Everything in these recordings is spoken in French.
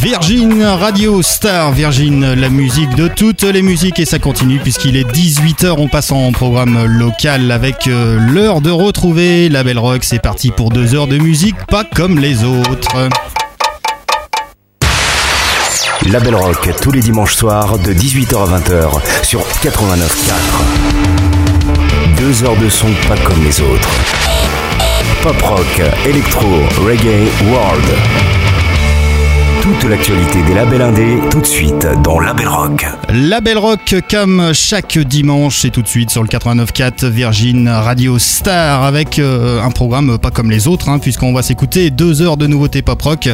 Virgin Radio Star, Virgin, la musique de toutes les musiques et ça continue puisqu'il est 18h, on passe en programme local avec euh, l'heure de retrouver la Belle Rock, c'est parti pour deux heures de musique pas comme les autres. La Belle Rock tous les dimanches soirs de 18h à 20h sur 89.4. Deux heures de son pas comme les autres. Pop rock, électro, reggae, world. Toute l'actualité des labels indés, tout de suite dans Label Rock. Label Rock comme chaque dimanche, c'est tout de suite sur le 89.4 Virgin Radio Star avec euh, un programme pas comme les autres, hein, puisqu'on va s'écouter deux heures de nouveautés pop rock.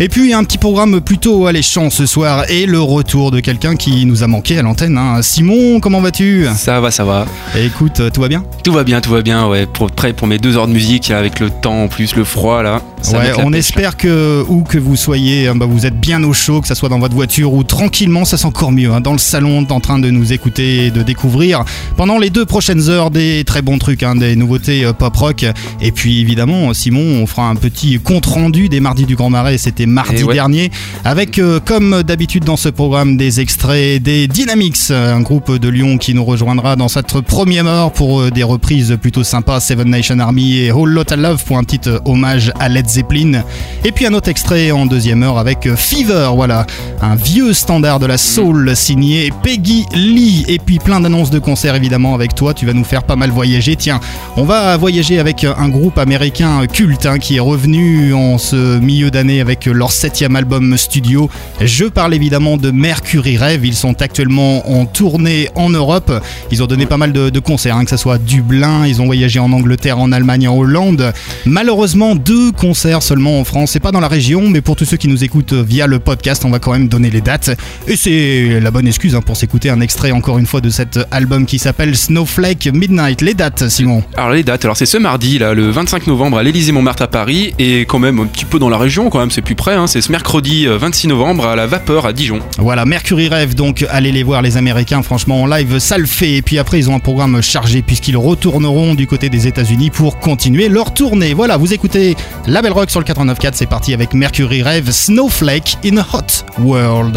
Et puis un petit programme plutôt alléchant ce soir et le retour de quelqu'un qui nous a manqué à l'antenne. hein. Simon, comment vas-tu? Ça va, ça va. Écoute, tout va bien? Tout va bien, tout va bien, ouais. Pour, prêt pour mes deux heures de musique, avec le temps en plus, le froid là. Ça Ouais, on pêche. espère que où que vous soyez, hein, bah, vous êtes bien au chaud, que ça soit dans votre voiture ou tranquillement, ça c'est encore mieux. hein, dans le salon, en train de nous écouter et de découvrir pendant les deux prochaines heures des très bons trucs, hein, des nouveautés euh, pop rock. Et puis évidemment, Simon, on fera un petit compte rendu des mardis du Grand Marais. C'était mardi ouais. dernier, avec euh, comme d'habitude dans ce programme des extraits des Dynamics, un groupe de Lyon qui nous rejoindra dans cette première heure pour euh, des reprises plutôt sympas, Seven Nation Army et Whole Lotta Love pour un petit euh, hommage à Led Zeppelin. Et puis un autre extrait en deuxième heure avec Fever, voilà, un vieux standard de la soul signé Peggy Lee. Et puis plein d'annonces de concerts évidemment avec toi, tu vas nous faire pas mal voyager. Tiens, on va voyager avec un groupe américain culte hein, qui est revenu en ce milieu d'année avec leur septième album studio. Je parle évidemment de Mercury Rêve. Ils sont actuellement en tournée en Europe. Ils ont donné pas mal de, de concerts, hein, que ce soit à Dublin, ils ont voyagé en Angleterre, en Allemagne, en Hollande. Malheureusement, deux concerts seulement en France. C'est pas dans la région, mais pour tous ceux qui nous écoutent via le podcast, on va quand même donner les dates. Et c'est la bonne excuse hein, pour s'écouter un extrait encore une fois de cet album qui s'appelle Snowflake Midnight. Les dates, Simon. Alors les dates, alors c'est ce mardi là, le 25 novembre à l'Élysée Montmartre à Paris et quand même un petit peu dans la région quand même, c'est plus près. hein. c'est ce mercredi euh, 26 novembre à la Vapeur à Dijon. Voilà, Mercury Rêve, donc allez les voir les Américains, franchement en live, ça le fait. Et puis après, ils ont un programme chargé puisqu'ils retourneront du côté des États-Unis pour continuer leur tournée. Voilà, vous écoutez La Belle Rock sur le 89.4, c'est parti avec Mercury Rêve, Snowflake in a Hot World.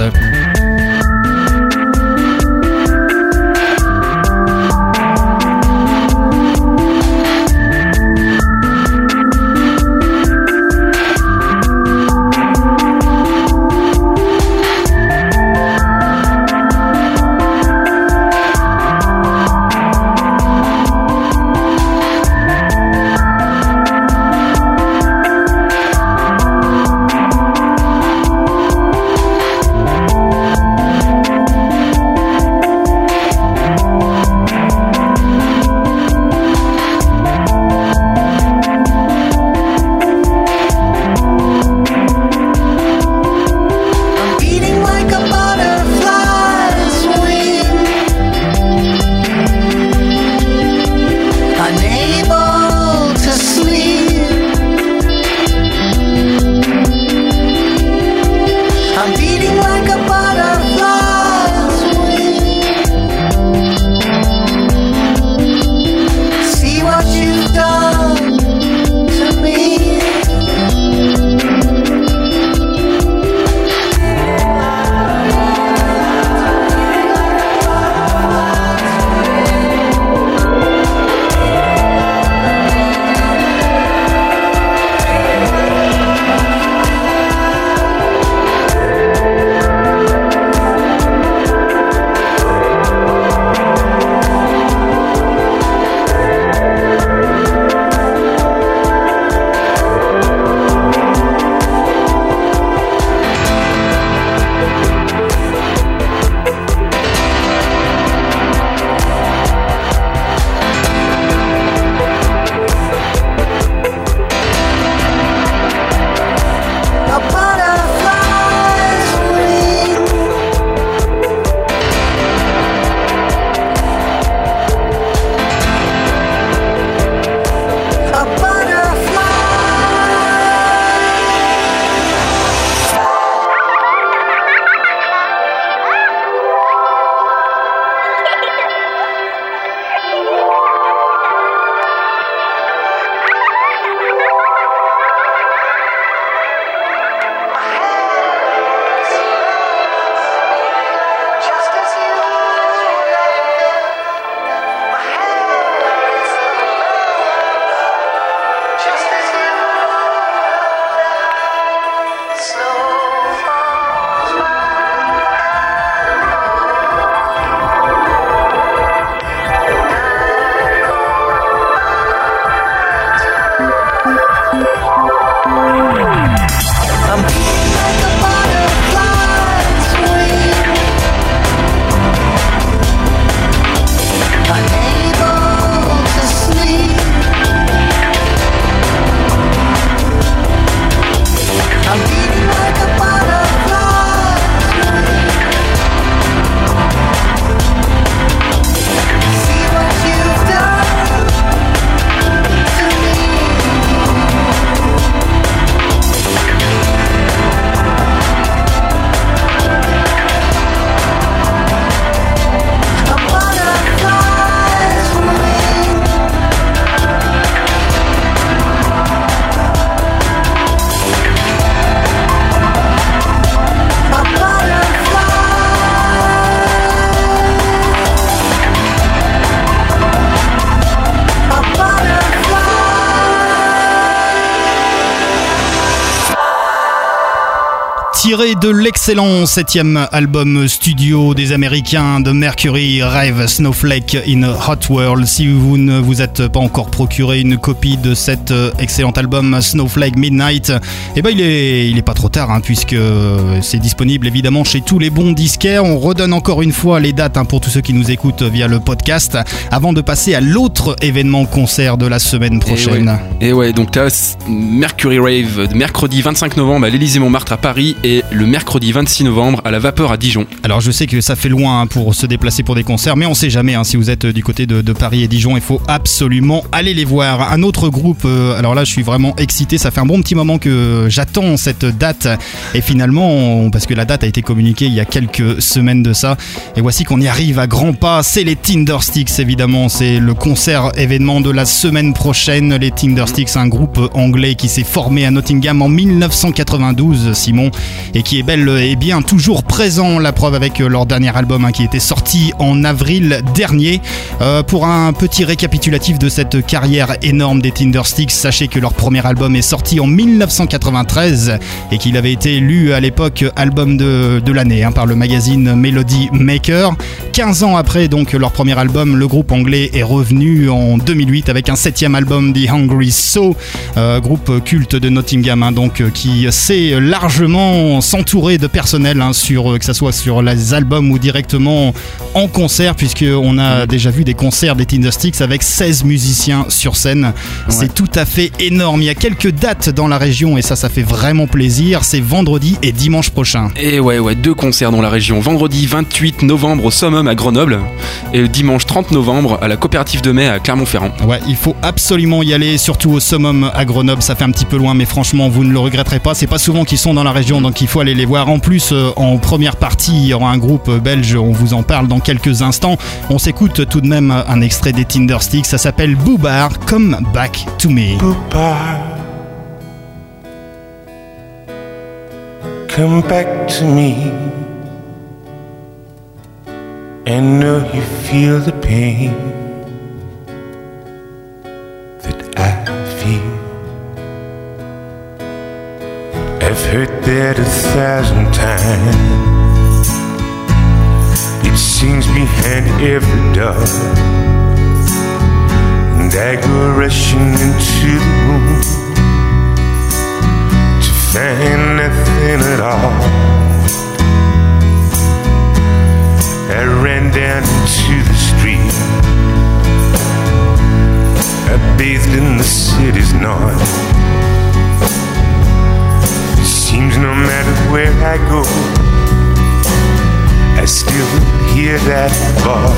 Tiré de l'excellent septième album studio des Américains de Mercury Rave Snowflake in a Hot World. Si vous ne vous êtes pas encore procuré une copie de cet euh, excellent album Snowflake Midnight, eh ben il est, il est pas trop tard hein, puisque c'est disponible évidemment chez tous les bons disquaires. On redonne encore une fois les dates hein, pour tous ceux qui nous écoutent via le podcast avant de passer à l'autre événement concert de la semaine prochaine. Et ouais, donc as Mercury Rave mercredi 25 novembre à l'Élysée Montmartre à Paris et le mercredi 26 novembre à la Vapeur à Dijon. Alors je sais que ça fait loin hein, pour se déplacer pour des concerts, mais on sait jamais hein, si vous êtes du côté de, Paris et Dijon, il faut absolument aller les voir. Un autre groupe, euh, alors là je suis vraiment excité, ça fait un bon petit moment que j'attends cette date et finalement, parce que la date a été communiquée il y a quelques semaines de ça, et voici qu'on y arrive à grands pas, c'est les Tindersticks évidemment, c'est le concert événement de la semaine prochaine. Les Tindersticks, un groupe anglais qui s'est formé à Nottingham en 1992, Simon, et qui est belle et bien toujours présent. La preuve avec leur dernier album hein, qui était sorti en avril dernier. Euh, pour un petit récapitulatif de cette carrière énorme des Tindersticks, sachez que leur premier album est sorti en 1993 et qu'il avait été élu à l'époque album de, l'année hein, par le magazine Melody Maker. 15 ans après donc leur premier album, le groupe anglais est revenu en 2008 avec un septième album The Hungry euh, groupe culte de Nottingham hein, donc qui sait largement s'entourer de personnel hein, sur que ce soit sur les albums ou directement en concert puisqu'on a déjà vu des concerts des Tindersticks avec 16 musiciens sur scène. C'est tout à fait énorme. Il y a quelques dates dans la région et ça ça fait vraiment plaisir. C'est vendredi et dimanche prochain. Et ouais ouais, deux concerts dans la région. Vendredi 28 novembre au Summum à Grenoble et le dimanche 30 novembre à la coopérative de mai à Clermont-Ferrand. Ouais, il faut absolument y aller, surtout au Summum à Grenoble. Ça fait un petit peu loin, mais franchement, vous ne le regretterez pas. C'est pas souvent qu'ils sont dans la région, donc il faut aller les voir. En plus, euh, en première partie, il y aura un groupe belge. On vous en parle dans quelques instants. On s'écoute tout de même un extrait des Tindersticks. Ça s'appelle Boobar, Come Back to Me. come back to me. And know you feel the pain heard that a thousand times. It sings behind every door. And I go rushing into the room to find nothing at all. I ran down into the street. I bathed in the city's noise. Seems no matter where I go, I still hear that voice.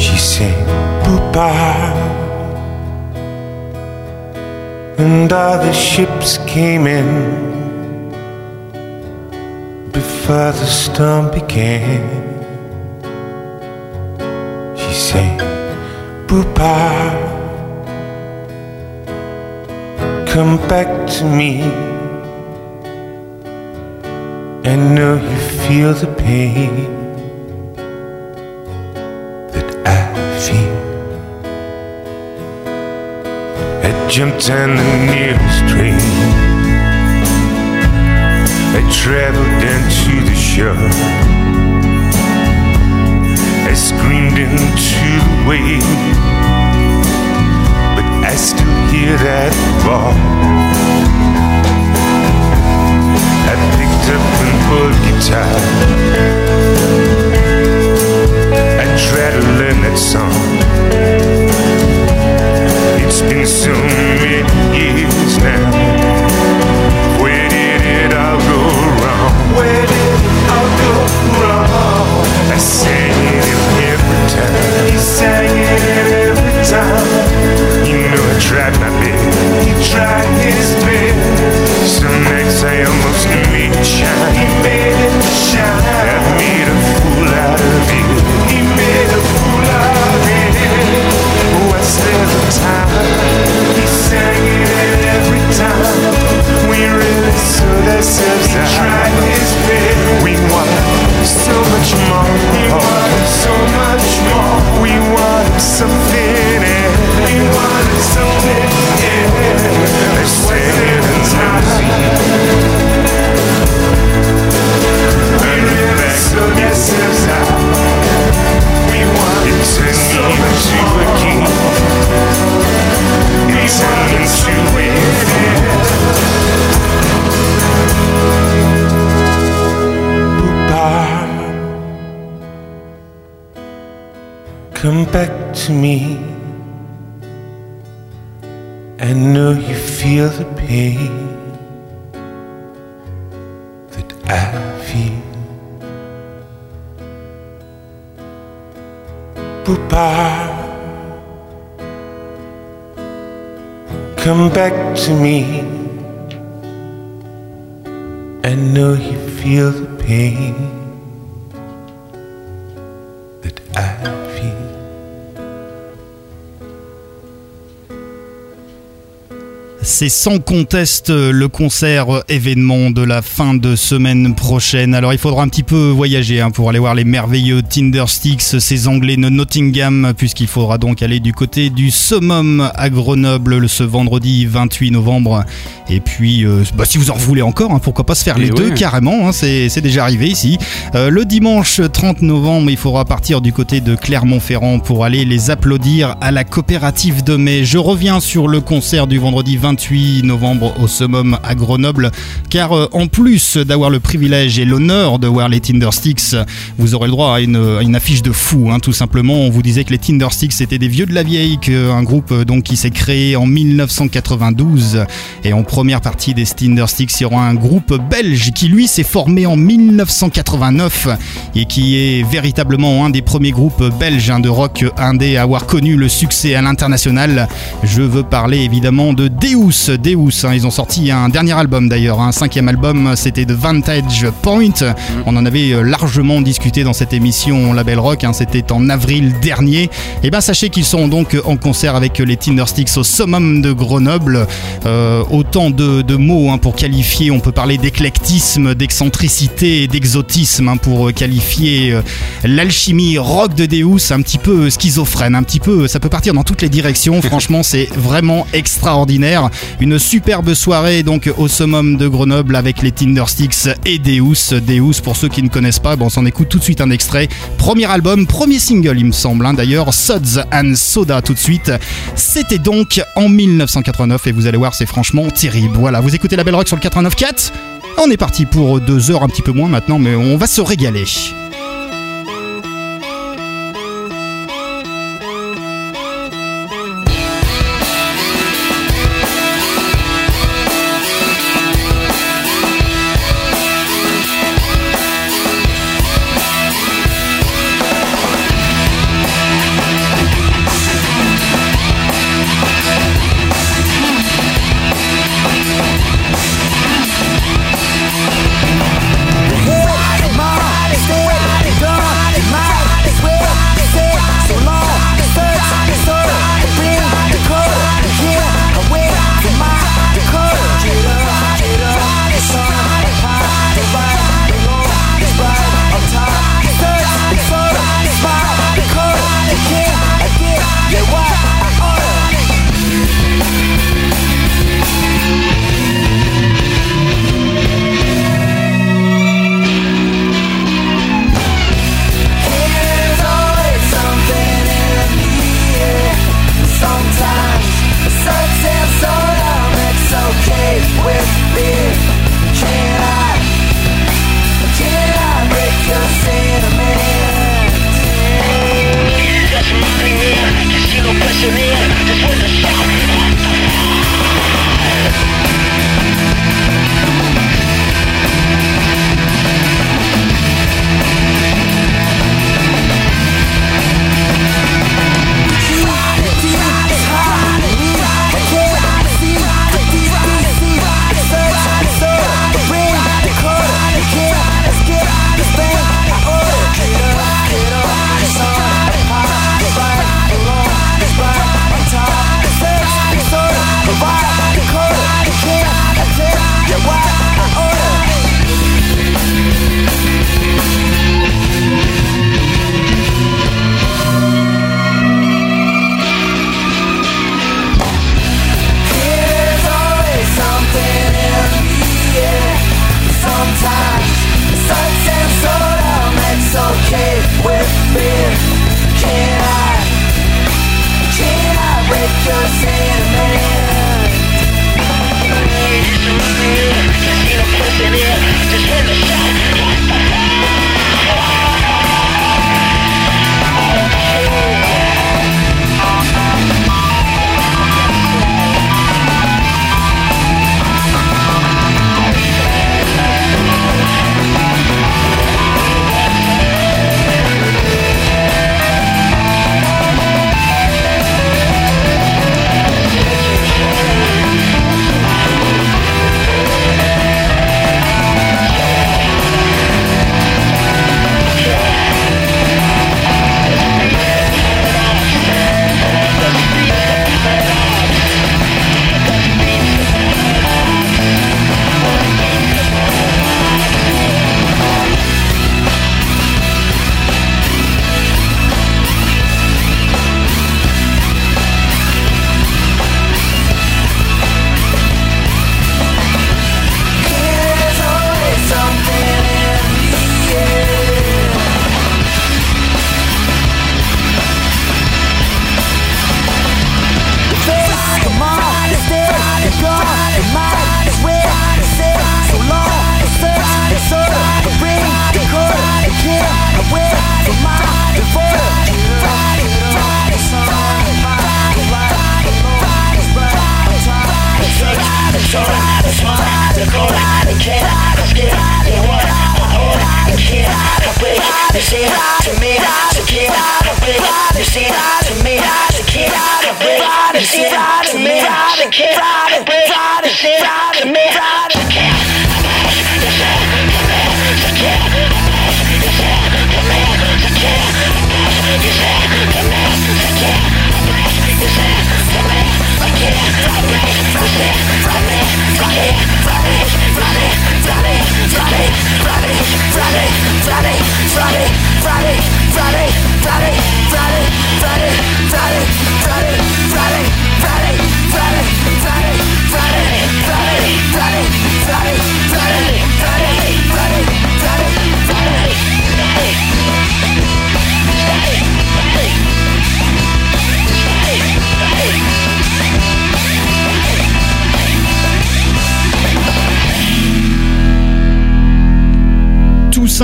She sang, Booba. And all the ships came in before the storm began. She sang, Boopa, come back to me. I know you feel the pain that I feel. I jumped on the nearest train. I traveled down to the shore. I screamed into the wave, but I still hear that roar. I picked up an old guitar. I tried to learn that song. It's been so many years now. Where did it all go wrong? Where did it all go wrong? I sang it every time. He sang it come say I must meet you. To me. I know you feel the pain that I feel. Papa, come back to me. I know you feel the pain C'est sans conteste le concert événement de la fin de semaine prochaine. Alors il faudra un petit peu voyager hein, pour aller voir les merveilleux Tindersticks, ces Anglais de Nottingham, puisqu'il faudra donc aller du côté du Summum à Grenoble ce vendredi 28 novembre. Et puis, euh, bah, si vous en voulez encore, hein, pourquoi pas se faire Et les ouais. deux carrément, hein, c'est déjà arrivé ici. Euh, le dimanche 30 novembre, il faudra partir du côté de Clermont-Ferrand pour aller les applaudir à la coopérative de mai. Je reviens sur le concert du vendredi 28 novembre au Summum à Grenoble, car euh, en plus d'avoir le privilège et l'honneur de voir les Tindersticks, vous aurez le droit à une, affiche de fou, hein, tout simplement. On vous disait que les Tindersticks c'était des vieux de la vieille, qu'un groupe euh, donc qui s'est créé en 1992 et en première partie des Tindersticks, il y aura un groupe belge qui lui s'est formé en 1989 et qui est véritablement un des premiers groupes belges hein, de rock indé à avoir connu le succès à l'international. Je veux parler évidemment de Deus. Deus, hein, ils ont sorti un dernier album d'ailleurs, un cinquième album, c'était The Vantage Point. On en avait euh, largement discuté dans cette émission Label Rock, hein, c'était en avril dernier. Et ben sachez qu'ils sont donc en concert avec les Tindersticks au Summum de Grenoble. Euh, autant de, de mots hein, pour qualifier, on peut parler d'éclectisme, d'excentricité et d'exotisme hein, pour euh, qualifier l'alchimie rock de Deus, un petit peu schizophrène, un petit peu, ça peut partir dans toutes les directions. Franchement, c'est vraiment extraordinaire. Une superbe soirée donc au summum de Grenoble avec les Tindersticks et Deus. Deus, pour ceux qui ne connaissent pas, bon, on s'en écoute tout de suite un extrait. Premier album, premier single, il me semble, hein, d'ailleurs, Suds and Soda tout de suite. C'était donc en 1989 et vous allez voir, c'est franchement terrible. Voilà, vous écoutez la Belle Rock sur le 89.4. On est parti pour deux heures, un petit peu moins maintenant, mais on va se régaler.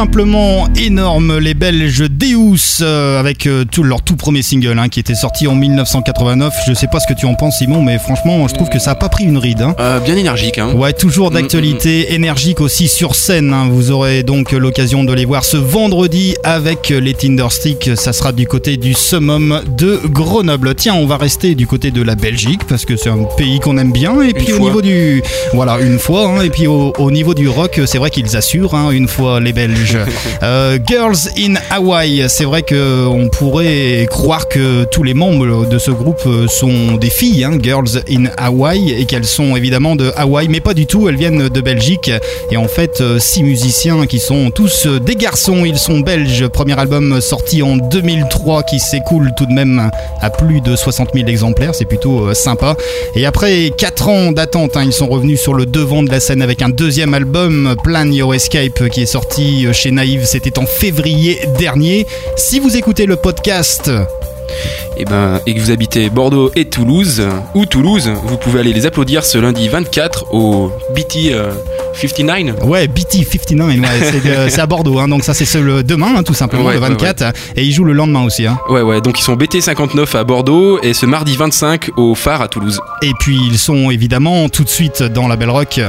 Simplement énorme, les Belges Deus, euh, avec euh, tout, leur tout premier single hein, qui était sorti en 1989. Je sais pas ce que tu en penses, Simon, mais franchement, je trouve que ça a pas pris une ride. hein. Euh, bien énergique, hein. Ouais, toujours Mm, d'actualité, énergique aussi sur scène. Vous aurez donc l'occasion de les voir ce vendredi avec les Tindersticks. Ça sera du côté du Summum de Grenoble. Tiens, on va rester du côté de la Belgique parce que c'est un pays qu'on aime bien. Et puis au fois. niveau du. Voilà, une fois. et puis au, au niveau du rock, c'est vrai qu'ils assurent une fois les Belges. Euh, Girls in Hawaii, c'est vrai qu'on pourrait croire que tous les membres de ce groupe sont des filles, hein, Girls in Hawaii, et qu'elles sont évidemment de Hawaï, mais pas du tout, elles viennent de Belgique. Et en fait, euh, six musiciens qui sont tous euh, des garçons, ils sont belges. Premier album sorti en 2003 qui s'écoule tout de même à plus de 60 000 exemplaires, c'est plutôt euh, sympa. Et après 4 ans d'attente, hein, ils sont revenus sur le devant de la scène avec un deuxième album, Plan Your Escape, qui est sorti chez Naïve, c'était en février dernier. Si vous écoutez le podcast, Et, ben, et que vous habitez Bordeaux et Toulouse, ou Toulouse, vous pouvez aller les applaudir ce lundi 24 au BT 59. ouais, BT59, ouais, c'est euh, à Bordeaux, hein, donc ça c'est ce- le demain, hein, tout simplement, Ouais, le ouais, 24, et ils jouent le lendemain aussi. hein. Ouais, ouais, donc ils sont BT 59 à Bordeaux et ce mardi 25 au phare à Toulouse. Et puis ils sont évidemment tout de suite dans la Belle Rock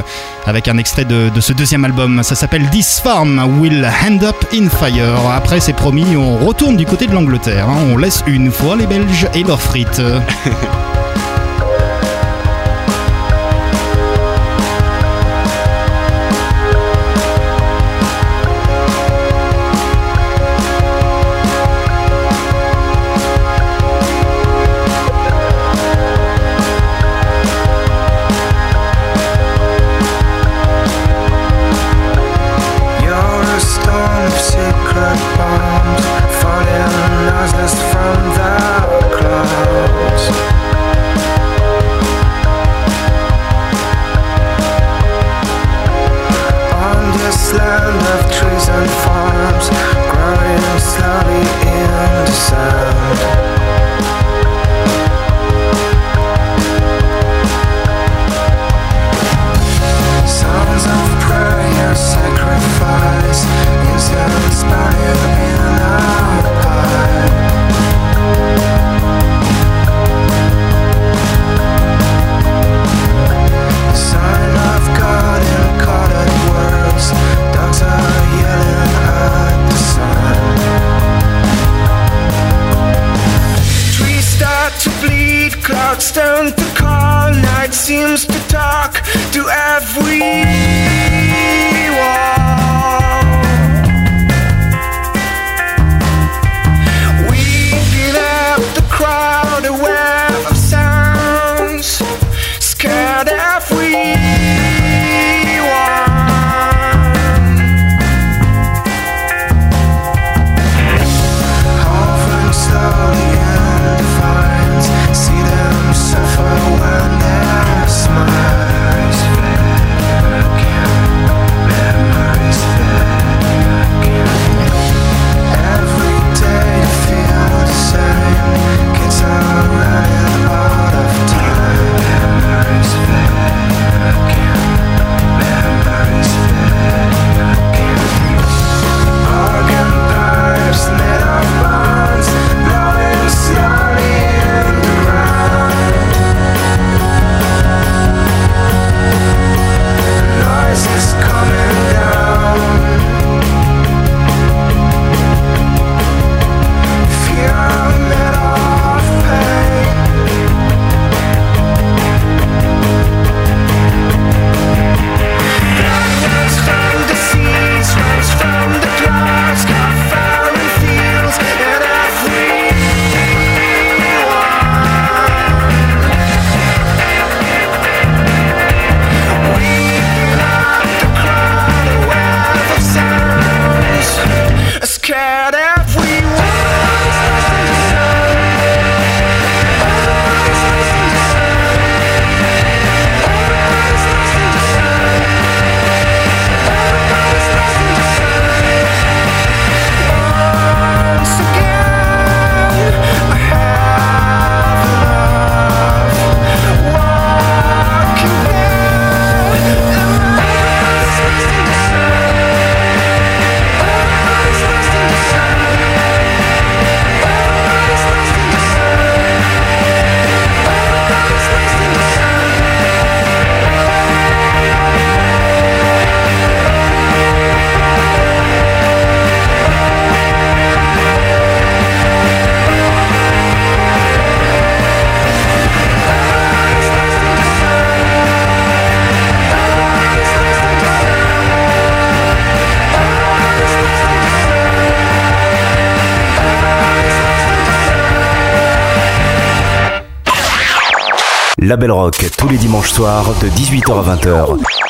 avec un extrait de, de ce deuxième album. Ça s'appelle This Farm Will Hand Up in Fire. Après, c'est promis, on retourne du côté de l'Angleterre. On laisse une fois les Belges et leurs frites. La Belle Rock, tous les dimanches soirs de 18h à 20h.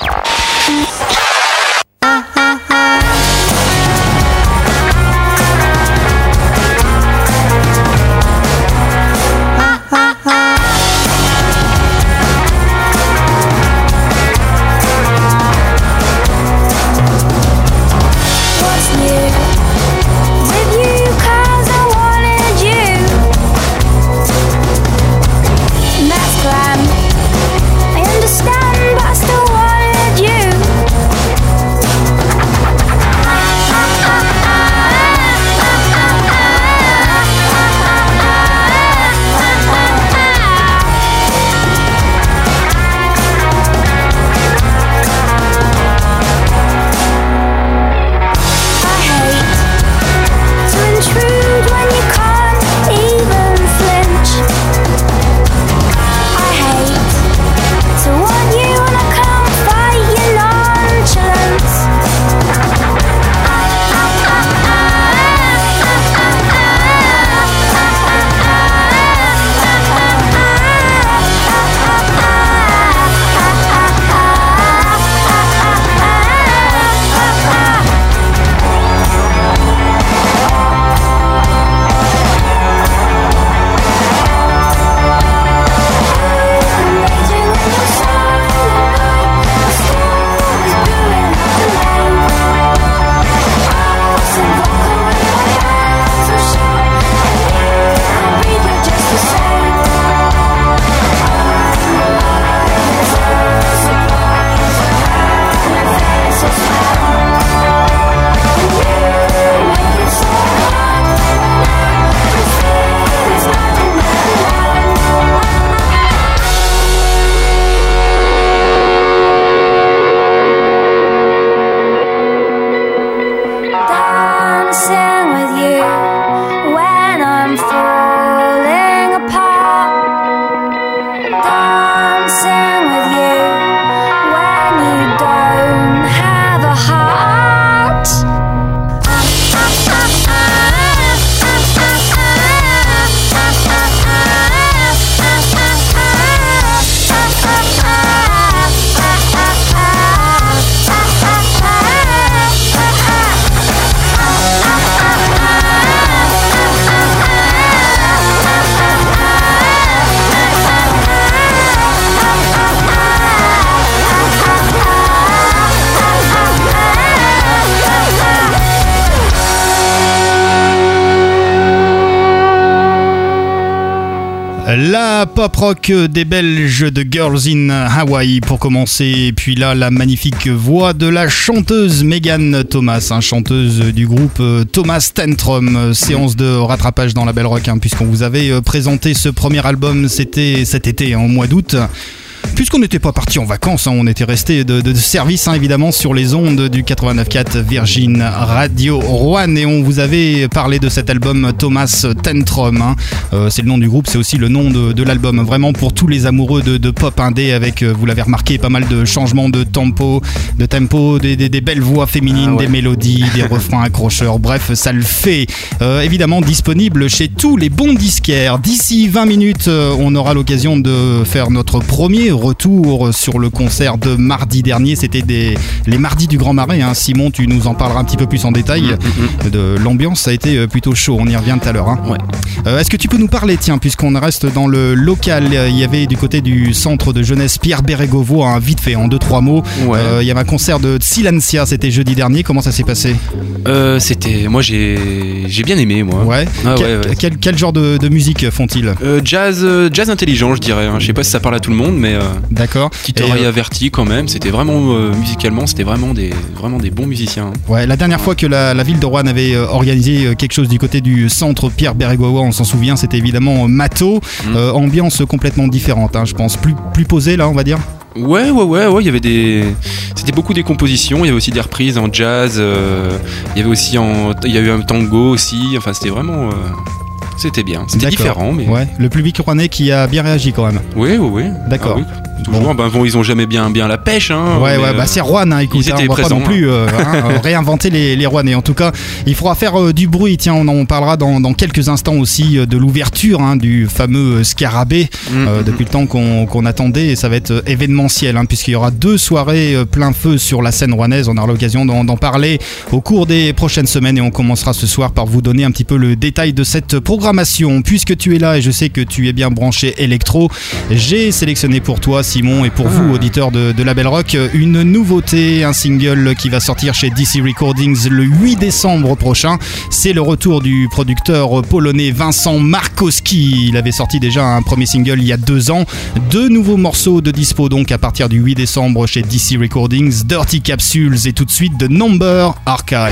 Pop rock des Belges de Girls in Hawaii pour commencer. Et puis là, la magnifique voix de la chanteuse Megan Thomas, hein, chanteuse du groupe euh, Thomas Tantrum. Euh, Séance de rattrapage dans la Belle Rock, hein, puisqu'on vous avait euh, présenté ce premier album, cet été, au mois d'août. Puisqu'on n'était pas parti en vacances, hein, on était resté de, de service hein, évidemment sur les ondes du 89.4 Virgin Radio Rouen et on vous avait parlé de cet album Thomas Tantrum. hein. Euh, c'est le nom du groupe, c'est aussi le nom de, de l'album. Vraiment pour tous les amoureux de, pop indé avec, euh, vous l'avez remarqué, pas mal de changements de tempo, de tempo, des, des- des belles voix féminines, Ah ouais. des mélodies, des refrains accrocheurs. Bref, ça le fait. Euh, évidemment disponible chez tous les bons disquaires. D'ici 20 minutes, on aura l'occasion de faire notre premier retour sur le concert de mardi dernier. C'était des, les mardis du Grand Marais. hein. Simon, tu nous en parleras un petit peu plus en détail. De l'ambiance, ça a été euh, plutôt chaud. On y revient tout à l'heure. hein. Ouais. Euh, Est-ce que tu peux nous parler, tiens, puisqu'on reste dans le local, euh, il y avait du côté du centre de jeunesse Pierre Bérégovo, hein, vite fait, en deux trois mots. Ouais. Euh, il y avait un concert de Silencia, c'était jeudi dernier. Comment ça s'est passé? Euh, c'était. Moi, j'ai j'ai bien aimé, moi. Ouais. Ah quel, ouais, ouais. Quel, quel genre de, de musique font-ils? Euh, jazz, euh, jazz intelligent, je dirais. hein. Je sais pas si ça parle à tout le monde, mais euh, D'accord. petite Et, oreille avertie quand même. C'était vraiment musicalement, c'était vraiment des, vraiment des bons musiciens. hein. Ouais, la dernière fois que la, la ville de Rouen avait organisé quelque chose du côté du centre Pierre Bérégovo, on s'en souvient, c'était évidemment Mato. Euh, ambiance complètement différente, hein, je pense, plus plus posée là, on va dire? Ouais, ouais, ouais, ouais. Il y avait des, c'était beaucoup des compositions. Il y avait aussi des reprises en jazz. euh, il y avait aussi en, il y a eu un tango aussi. Enfin, c'était vraiment, euh, c'était bien. C'était différent, mais. Ouais, le public rouennais qui a bien réagi quand même. Oui, oui, oui. D'accord. Ah oui. Toujours. Ben, bon, ils ont jamais bien, bien la pêche. Hein, Ouais, ouais, bah euh, c'est Rouen, hein, écoute, hein, on va présents, pas non plus euh, hein, euh, réinventer les, les Rouennais. En tout cas, il faudra faire euh, du bruit. Tiens, on en parlera dans, dans quelques instants aussi de l'ouverture hein, du fameux Scarabée euh, depuis le temps qu'on attendait. Et ça va être événementiel, hein, puisqu'il y aura deux soirées plein feu sur la scène rouennaise. On aura l'occasion d'en parler au cours des prochaines semaines et on commencera ce soir par vous donner un petit peu le détail de cette programmation. Puisque tu es là et je sais que tu es bien branché électro, j'ai sélectionné pour toi, Simon, et pour vous, auditeurs de, de la Belle Rock, une nouveauté, un single qui va sortir chez DC Recordings le 8 décembre prochain. C'est le retour du producteur polonais Vincent Markowski. Il avait sorti déjà un premier single il y a deux ans. Deux nouveaux morceaux de dispo donc à partir du 8 décembre chez DC Recordings, Dirty Capsules et tout de suite The Number Archive.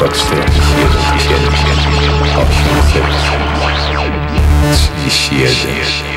Chega. Chega. Chega. Chega.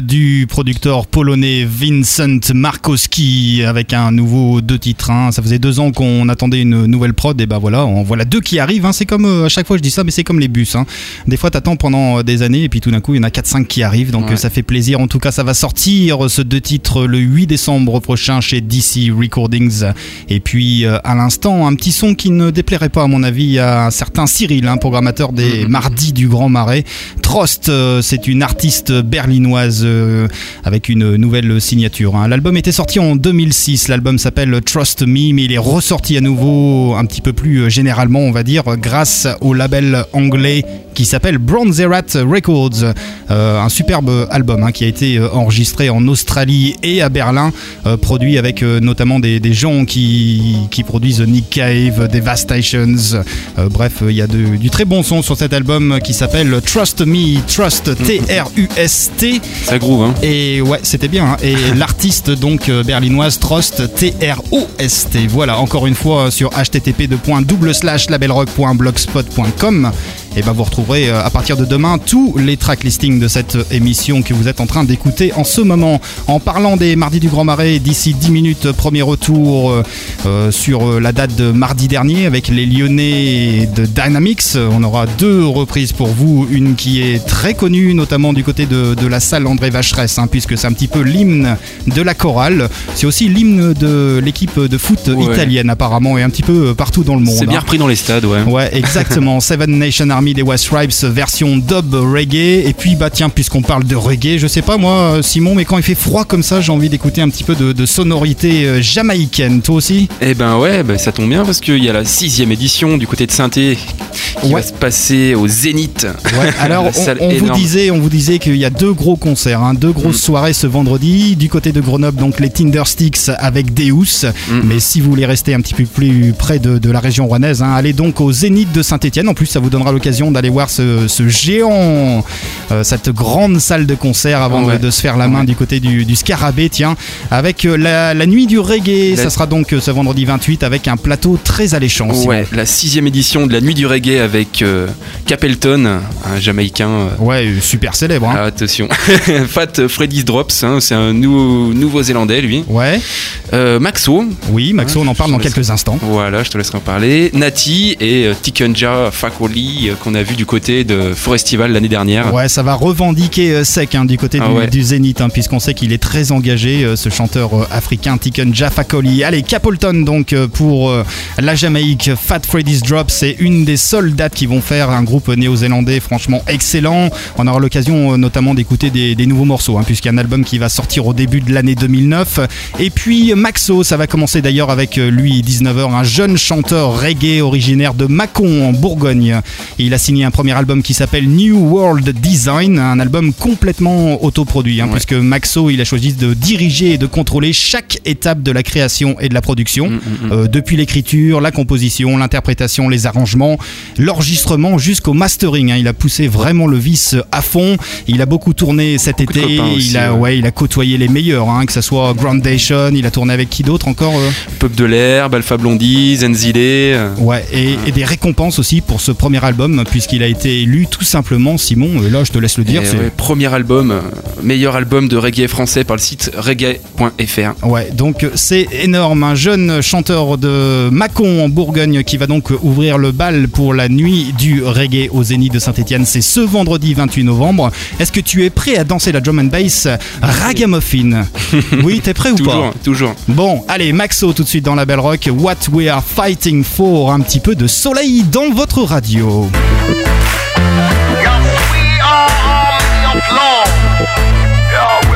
Du producteur polonais Vincent Markowski avec un nouveau deux titres. hein. Ça faisait deux ans qu'on attendait une nouvelle prod et bah voilà, en voilà deux qui arrivent. hein. C'est comme euh, à chaque fois je dis ça, mais c'est comme les bus. hein. Des fois t'attends pendant euh, des années et puis tout d'un coup il y en a 4-5 qui arrivent. Donc Ouais. euh, ça fait plaisir. En tout cas, ça va sortir ce deux titres le 8 décembre prochain chez DC Recordings. Et puis euh, à l'instant, un petit son qui ne déplairait pas à mon avis à un certain Cyril, un programmateur des mardis du Grand Marais. Trost, euh, c'est une artiste berlinoise euh, avec une nouvelle signature. hein. L'album était sorti en 2006. L'album s'appelle Trust Me, mais il est ressorti à nouveau un petit peu plus euh, généralement, on va dire, grâce au label anglais qui s'appelle Bronzerat Records. Euh, un superbe album hein, qui a été enregistré en Australie et à Berlin, produit avec notamment des, gens qui, produisent Nick Cave, Devastations. Bref, il y a du très bon son sur cet album qui s'appelle Trust Me, Trust T-R-U-S-T. Ça groove, hein. Et ouais, c'était bien. hein. Et l'artiste donc euh, berlinoise Trost T-R-O-S-T. Voilà, encore une fois sur http://labelrock.blogspot.com. Et ben vous retrouverez euh, à partir de demain tous les track listings de cette euh, émission que vous êtes en train d'écouter en ce moment. En parlant des mardis du Grand Marais, d'ici 10 minutes, euh, premier retour euh, sur la date de mardi dernier avec les Lyonnais de Dynamics. On aura deux reprises pour vous, une qui est très connue, notamment du côté de, de la salle André Vacheresse, hein, puisque c'est un petit peu l'hymne de la chorale. C'est aussi l'hymne de l'équipe de foot Ouais. italienne apparemment et un petit peu partout dans le monde. C'est bien hein. repris dans les stades, ouais. Ouais, exactement. Seven Nation Army Army des West Stripes version dub reggae. Et puis, bah tiens, puisqu'on parle de reggae, je sais pas moi, Simon, mais quand il fait froid comme ça, j'ai envie d'écouter un petit peu de, de sonorité euh, jamaïcaine. Toi aussi Eh ben ouais, bah, ça tombe bien parce qu'il y a la sixième édition du côté de Sainté qui Ouais. va se passer au Zénith. Ouais, alors on, vous disait, on vous disait qu'il y a deux gros concerts, hein, deux grosses Mm. soirées ce vendredi. Du côté de Grenoble, donc les Tindersticks avec Deus. Mm. Mais si vous voulez rester un petit peu plus près de, de la région rouennaise, hein, allez donc au Zénith de Saint-Etienne. En plus, ça vous donnera l'occasion d'aller voir ce, ce géant, euh, cette grande salle de concert avant de- Ouais. de, se faire la main Ouais. du côté du, du Scarabée, tiens, avec euh, la, la nuit du reggae. La- Ça sera donc euh, ce vendredi 28 avec un plateau très alléchant. Ouais, la sixième édition de la Nuit du Reggae avec euh, Capleton, un Jamaïcain. Ouais, super célèbre. hein. ah, attention, Fat Freddy's Drops, hein, c'est un nou- nouveau-zélandais lui. Ouais, Euh, Maxo, oui, Maxo, on en parle dans quelques instants. voilà, je te laisserai en parler. Nati et euh, Tikunja Fakoli qu'on a vu du côté de Forestival l'année dernière. Ouais, ça va revendiquer euh, sec hein, du côté Ah du, ouais. du Zénith, hein, puisqu'on sait qu'il est très engagé, euh, ce chanteur euh, africain Tiken Jafakoli. Allez, Capleton donc pour la Jamaïque. Fat Freddy's Drop, c'est une des seules dates qui vont faire un groupe néo-zélandais franchement excellent. On aura l'occasion notamment d'écouter des, des nouveaux morceaux, hein, puisqu'il y a un album qui va sortir au début de l'année 2009. Et puis Maxo, ça va commencer d'ailleurs avec lui, 19h, un jeune chanteur reggae originaire de Mâcon en Bourgogne. Il a signé un premier album qui s'appelle New World Design, un album complètement autoproduit, hein, Ouais. puisque Maxo il a choisi de diriger et de contrôler chaque étape de la création et de la production, Mm, mm, mm. Euh, depuis l'écriture, la composition, l'interprétation, les arrangements, l'enregistrement jusqu'au mastering. hein. Il a poussé vraiment le vice à fond. Il a beaucoup tourné cet Beaucoup été. aussi, il a, ouais. ouais, il a côtoyé les meilleurs, hein, que ce soit Groundation. Il a tourné avec qui d'autre encore euh? Peuple de l'herbe, Alpha Blondie, Zenzile. euh, Ouais, et, et des récompenses aussi pour ce premier album, puisqu'il a été élu tout simplement, Simon, et là je te laisse le dire, et c'est... ouais, premier album, euh, meilleur album de reggae français par le site reggae.fr. Ouais, donc euh, c'est énorme. Un jeune chanteur de Mâcon en Bourgogne qui va donc ouvrir le bal pour la nuit du reggae au Zénith de Saint-Etienne. C'est ce vendredi 28 novembre. Est-ce que tu es prêt à danser la drum and bass ragamuffin? Oui, t'es prêt ou Toujours, pas toujours. Bon, allez, Maxo tout de suite dans la Belle Rock. What we are fighting for? Un petit peu de soleil dans votre radio. Yes, we are army of love. Yeah,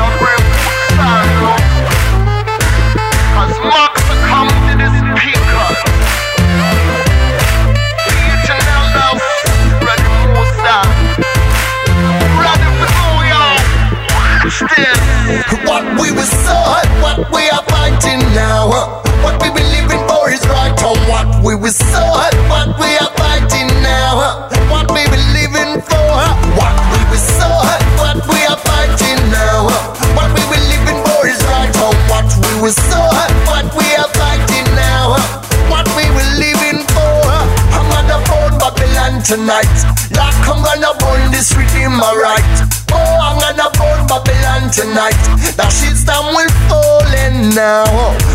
we sought, what we are fighting now. What we were living for, I'm gonna burn Babylon tonight. Like I'm gonna burn this rhythm, alright. Oh, I'm gonna burn Babylon tonight. That storm will fall in now.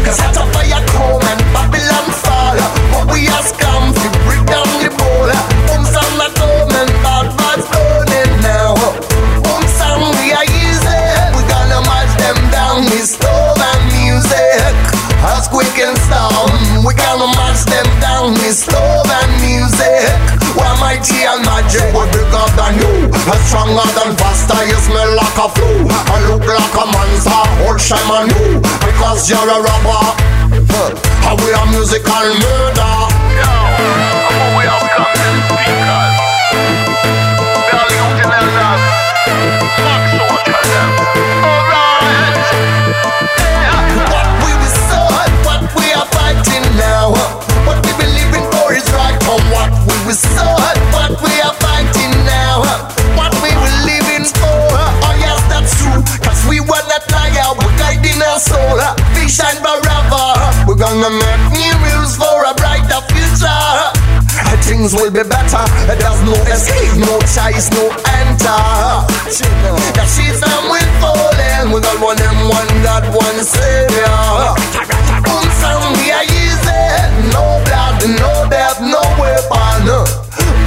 Cause of fire come and Babylon fall. But we ask come to break down the bowl. Boom sound not come and bad vibes burning now. Boom sound we are easy. We gonna march them down with stove music. Earthquake and storm. We gonna march them down with stove and music. We're mighty and magic. We're bigger than you. We're stronger than faster. You smell like a flu. I look like a monster. Old shame on you. Because you're a robber. Huh. We are musical murder. Yo, away of coming speakers. Soul. Vision forever. We're gonna make new rules for a brighter future. Things will be better. There's no escape, no choice, no enter. The sheets them will fall in. We got one them, one God, one Savior. Boom sound we are easy. No blood, no death, no weapon.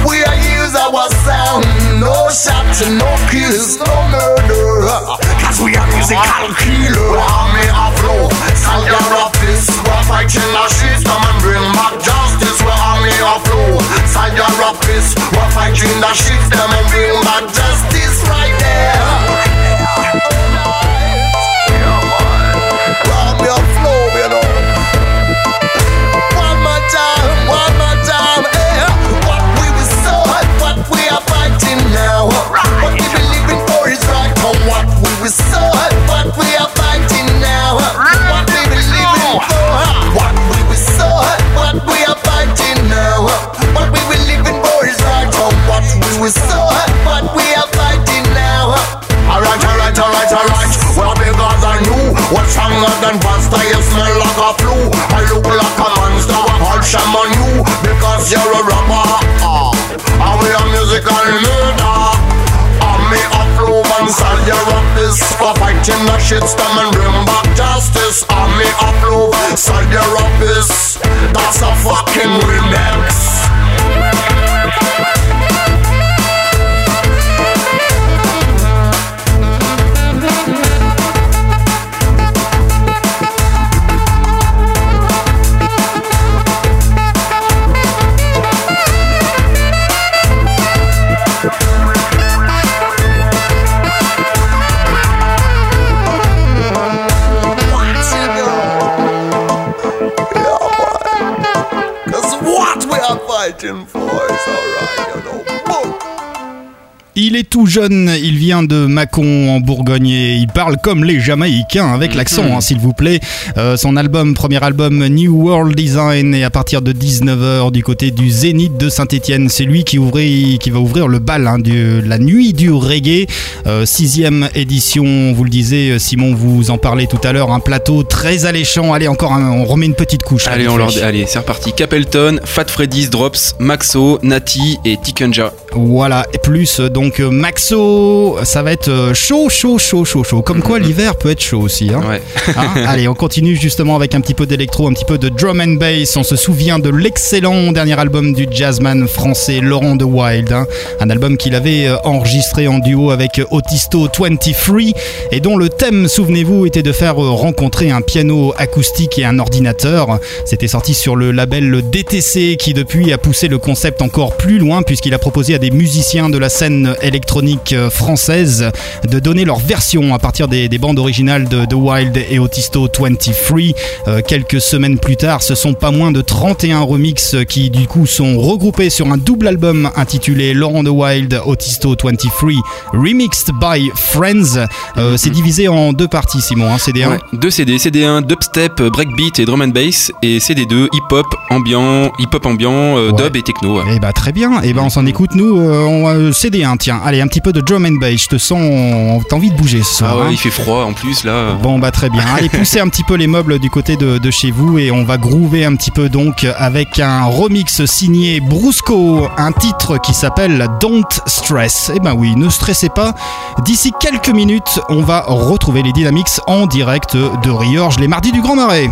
We are use our sound. No shot, no kills, no murder. Cause we are musical killer. We're fighting the sheets. Come and bring back justice. We're army of flow. Soldier of this. We're fighting the shits them and bring back justice a flu. I look like a monster. I'll shame on you because you're a rapper. Ah, and we are musical murder. Army of love and soldier of this For fighting the shitstorm and bring back justice Army of love, soldier of this That's a fucking remix Il est tout jeune, il vient de Mâcon en Bourgogne et il parle comme les Jamaïcains avec l'accent, hein, s'il vous plaît. Euh, son album, premier album New World Design est à partir de 19h du côté du Zénith de Saint-Etienne. C'est lui qui, ouvrit, qui va ouvrir le bal hein, de la nuit du reggae. Euh, sixième édition, vous le disiez, Simon, vous en parlez tout à l'heure, un plateau très alléchant. Allez, encore, un- on remet une petite couche. Allez, on leur... Allez, c'est reparti. Capleton, Fat Freddy's, Drops, Maxo, Nati et Tikunja. Voilà, et plus donc Maxo, ça va être euh, chaud, chaud, chaud, chaud, chaud. Comme quoi l'hiver peut être chaud aussi. Hein. Ouais. Hein Allez, on continue justement avec un petit peu d'électro, un petit peu de drum and bass. On se souvient de l'excellent dernier album du jazzman français Laurent de Wild, hein. un album qu'il avait euh, enregistré en duo avec euh, Autisto 23 et dont le thème, souvenez-vous, était de faire euh, rencontrer un piano acoustique et un ordinateur. C'était sorti sur le label DTC qui depuis a poussé le concept encore plus loin puisqu'il a proposé à des musiciens de la scène électronique euh, française de donner leur version à partir des, des bandes originales de The Wild et Autisto 23. Euh, quelques semaines plus tard, ce sont pas moins de 31 remixes qui du coup sont regroupés sur un double album intitulé Laurent The Wild Autisto 23 Remixed by Friends. Euh, C'est divisé en deux parties, Simon. Hein, CD1. Ouais, deux CD, CD1 dubstep, breakbeat et drum and bass et CD2 hip-hop ambiant, hip-hop ambiant, euh, Ouais. dub et techno. ouais. Eh bah très bien, eh ben on s'en écoute nous, euh, on va CD1 tiens, allez un petit peu de drum and bass, je te sens, t'as envie de bouger ce soir. Ah ouais, hein. il fait froid en plus là. Bon bah très bien, allez poussez un petit peu les meubles du côté de, de chez vous et on va groover un petit peu donc avec un remix signé Brusco, un titre qui s'appelle Don't Stress. Eh ben oui, ne stressez pas, d'ici quelques minutes on va retrouver les Dynamics en direct de Riorge les mardis du Grand Marais.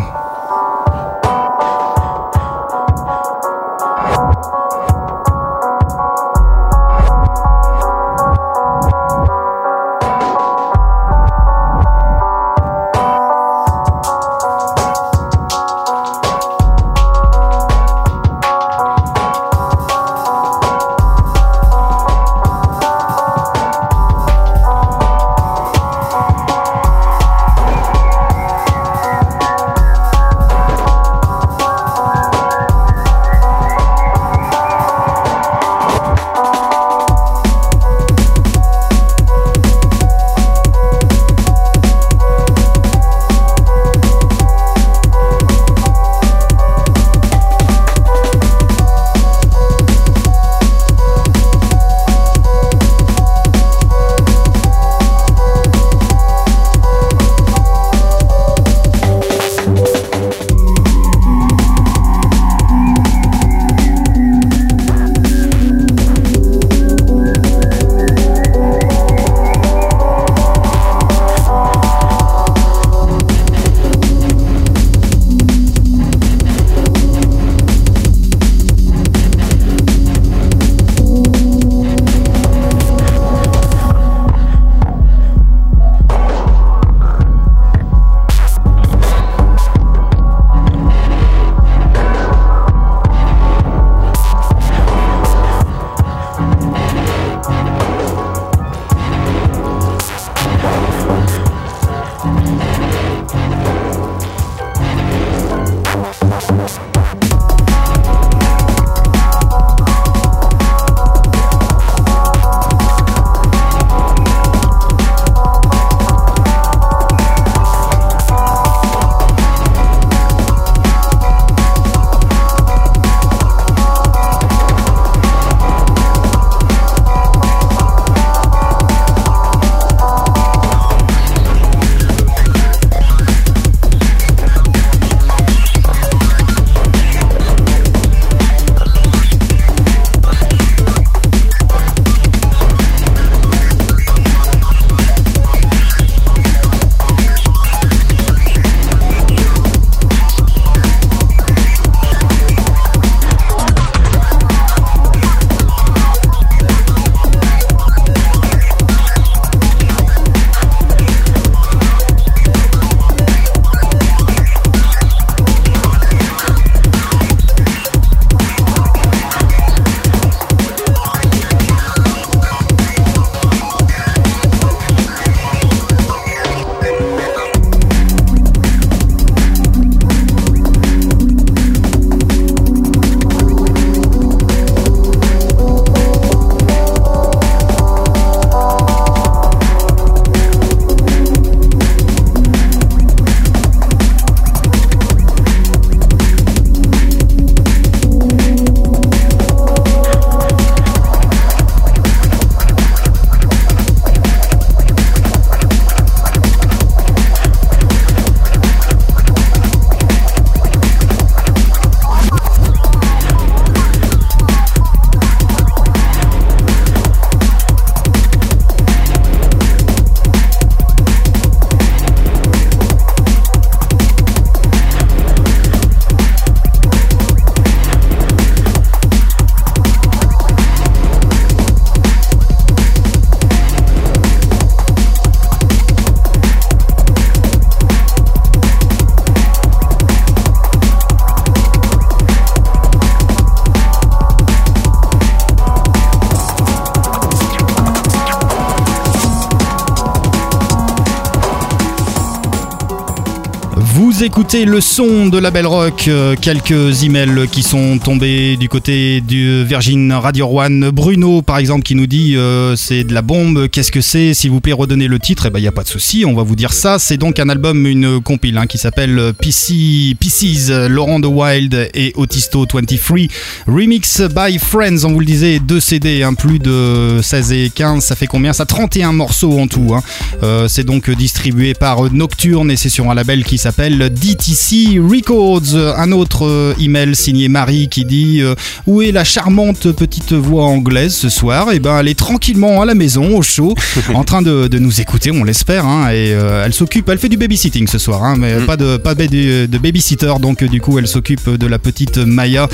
Écoutez le son de la Belle Rock. euh, quelques emails qui sont tombés du côté du Virgin Radio One. Bruno, par exemple, qui nous dit euh, c'est de la bombe. Qu'est-ce que c'est? S'il vous plaît, redonnez le titre. Eh ben, il y a pas de souci. On va vous dire ça. C'est donc un album, une compile hein, qui s'appelle PC, PC's, Laurent de Wild et Autisto 23. Remix by Friends. On vous le disait, deux CD, hein, plus de 16 et 15. Ça fait combien? Ça 31 morceaux en tout. hein. Euh, c'est donc distribué par Nocturne et c'est sur un label qui s'appelle DTC Records. Un autre euh, email signé Marie qui dit euh, Où est la charmante petite voix anglaise ce soir? Eh ben, elle est tranquillement à la maison, au chaud, en train de, de nous écouter, on l'espère. hein, et euh, elle s'occupe, elle fait du babysitting ce soir, hein, mais pas de pas de, de babysitter. Donc, du coup, elle s'occupe de la petite Maya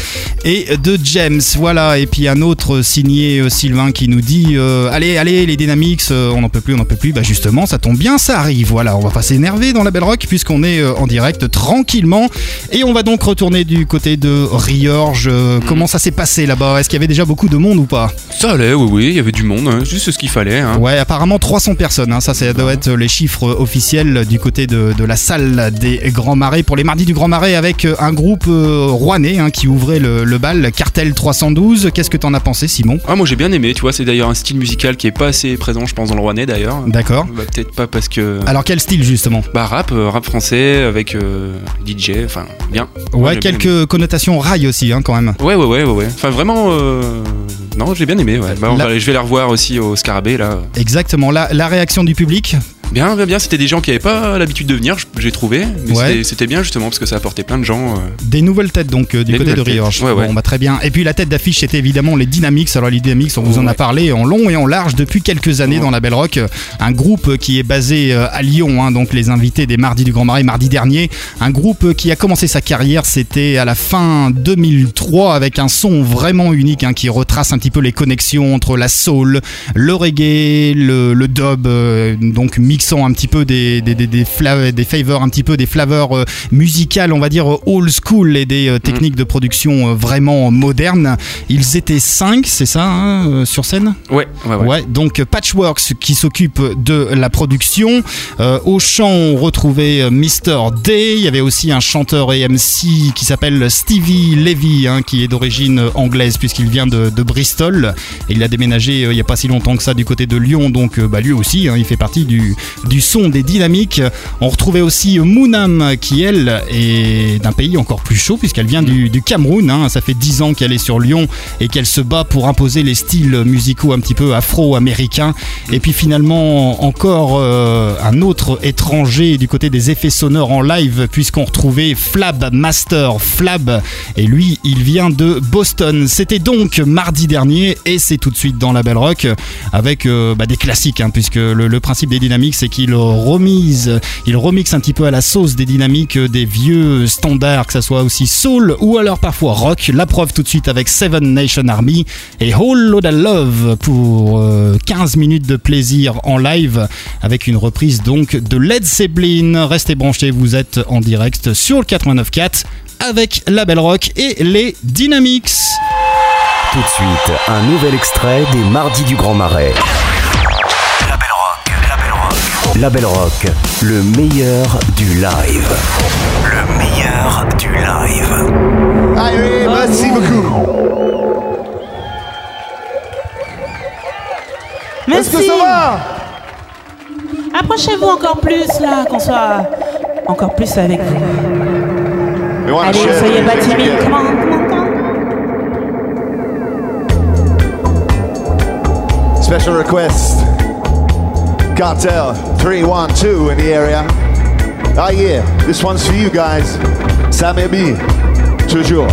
et de James. Voilà. Et puis un autre signé Sylvain qui nous dit euh, Allez, allez, les Dynamics, on n'en peut plus, on n'en peut plus. Bah, justement, ça tombe bien, ça arrive. Voilà, on va pas s'énerver dans la Belle Rock puisqu'on est en direct tranquillement. Et on va donc retourner du côté de Riorge. Euh, Comment ça s'est passé là-bas? Est-ce qu'il y avait déjà beaucoup de monde ou pas? Ça allait, oui, oui, il y avait du monde, hein, juste ce qu'il fallait. hein. Ouais, apparemment 300 personnes. hein. Ça, ça doit être les chiffres officiels du côté de, de la salle des Grands Marais pour les mardis du Grand Marais avec euh, un groupe euh, rouennais qui ouvrait le, le bal, Cartel 312. Qu'est-ce que t'en as pensé, Simon? Ah, moi j'ai bien aimé, tu vois, c'est d'ailleurs un style musical qui est pas assez présent, je pense, dans le Rouennais d'ailleurs. D'accord. Bah, Peut-être pas parce que. Alors, quel style justement? Bah, rap, rap français avec euh, DJ, enfin, bien. Ouais, j'ai bien quelques connotations rail aussi, hein, quand même. Ouais, ouais, ouais, ouais, ouais. Enfin, vraiment. euh, Non, j'ai bien aimé, ouais. Bah, on La- va aller- je vais la revoir aussi au Scarabée, là. Exactement. La, la réaction du public Bien, bien, bien. C'était des gens qui avaient pas l'habitude de venir, j'ai trouvé. Mais Ouais. c'était- bien, justement, parce que ça apportait plein de gens. euh. Des nouvelles têtes donc euh, du Des côté de. Riorge. Ouais, ouais. Bon, bah, très bien. Et puis la tête d'affiche c'était évidemment les Dynamics. Alors les Dynamics, on vous en a parlé en long et en large depuis quelques années dans la Belle Rock. Un groupe qui est basé euh, à Lyon, hein, donc les invités des Mardis du Grand Marais mardi dernier. Un groupe qui a commencé sa carrière, c'était à la fin 2003 avec un son vraiment unique hein, qui retrace un petit peu les connexions entre la soul, le reggae, le, le dub, euh, donc mixant un petit peu des, des, des, des, des favors, un petit peu des flavors euh, musicales, on va dire euh, old school et des euh, techniques de production vraiment modernes. Ils étaient cinq, c'est ça, hein, sur scène Ouais, ouais, ouais. Ouais, donc Patchworks qui s'occupe de la production. Euh, au chant, on retrouvait Mr. Day. Il y avait aussi un chanteur et MC qui s'appelle Stevie Levy, hein, qui est d'origine anglaise puisqu'il vient de, de Bristol. Et il a déménagé euh, il n'y a pas si longtemps que ça du côté de Lyon. Donc euh, bah, lui aussi, hein, il fait partie du, du son des dynamiques. On retrouvait aussi Moonam qui, elle, est d'un pays encore plus chaud puisqu'elle vient du, Cameroun. hein. Ça fait 10 ans qu'elle est sur Lyon et qu'elle se bat pour imposer les styles musicaux un petit peu afro-américains. Et puis finalement, encore euh, un autre étranger du côté des effets sonores en live, puisqu'on retrouvait Flab Master Flab. Et lui, il vient de Boston. C'était donc mardi dernier et c'est tout de suite dans la Belle Rock avec euh, bah, des classiques, hein, puisque le principe des dynamiques, c'est qu'il remise, il remixe un petit peu à la sauce des dynamiques euh, des vieux standards, que ça soit aussi soul ou alors parfois rock. La preuve tout de suite avec Seven Nation Army et Whole Lotta Love pour euh, 15 minutes de plaisir en live avec une reprise donc de Led Zeppelin. Restez branchés, vous êtes en direct sur le 89.4 avec la Belle Rock et les Dynamics. Tout de suite, un nouvel extrait des Mardis du Grand Marais. Rock, La Belle Rock, le meilleur du live. le meilleur du live. Allez, merci beaucoup. Est-ce que Merci. ça va? Approchez-vous encore plus là, qu'on soit encore plus avec vous. Wanna Allez, soyez pas timide. Comment, comment, comment Special request. Cartel 312 in the area. Ah yeah, this one's for you guys. Sammy B. Toujours.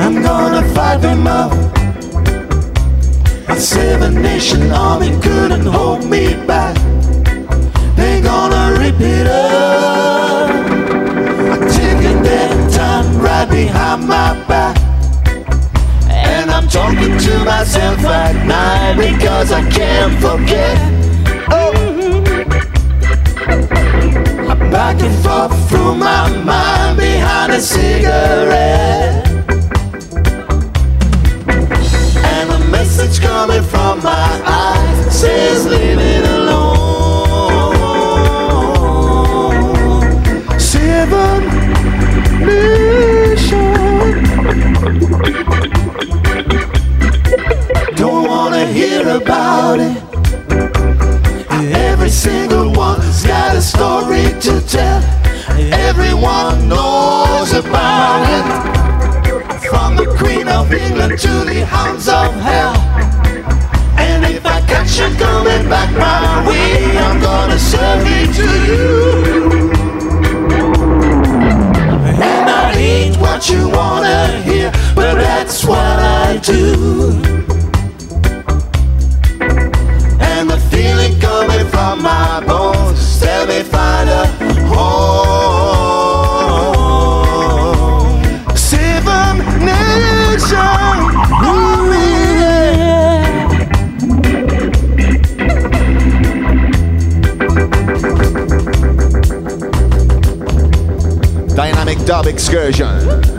I'm gonna fight them up. A seven nation army couldn't hold me back. They're gonna rip it up. behind my back. And I'm talking to myself at night because I can't forget. Oh. Back and forth through my mind behind a cigarette. And a message coming from my eyes says, Leave it alone. Seven. Don't wanna hear about it. Every single one's got a story to tell. Everyone knows about it. From the Queen of England to the hounds of hell. And if I catch you coming back my way, I'm gonna serve it to you. What you wanna hear, but that's what I do. And the feeling coming from my bones, tell me find a home. Seven nation. Dynamic Dub Excursion.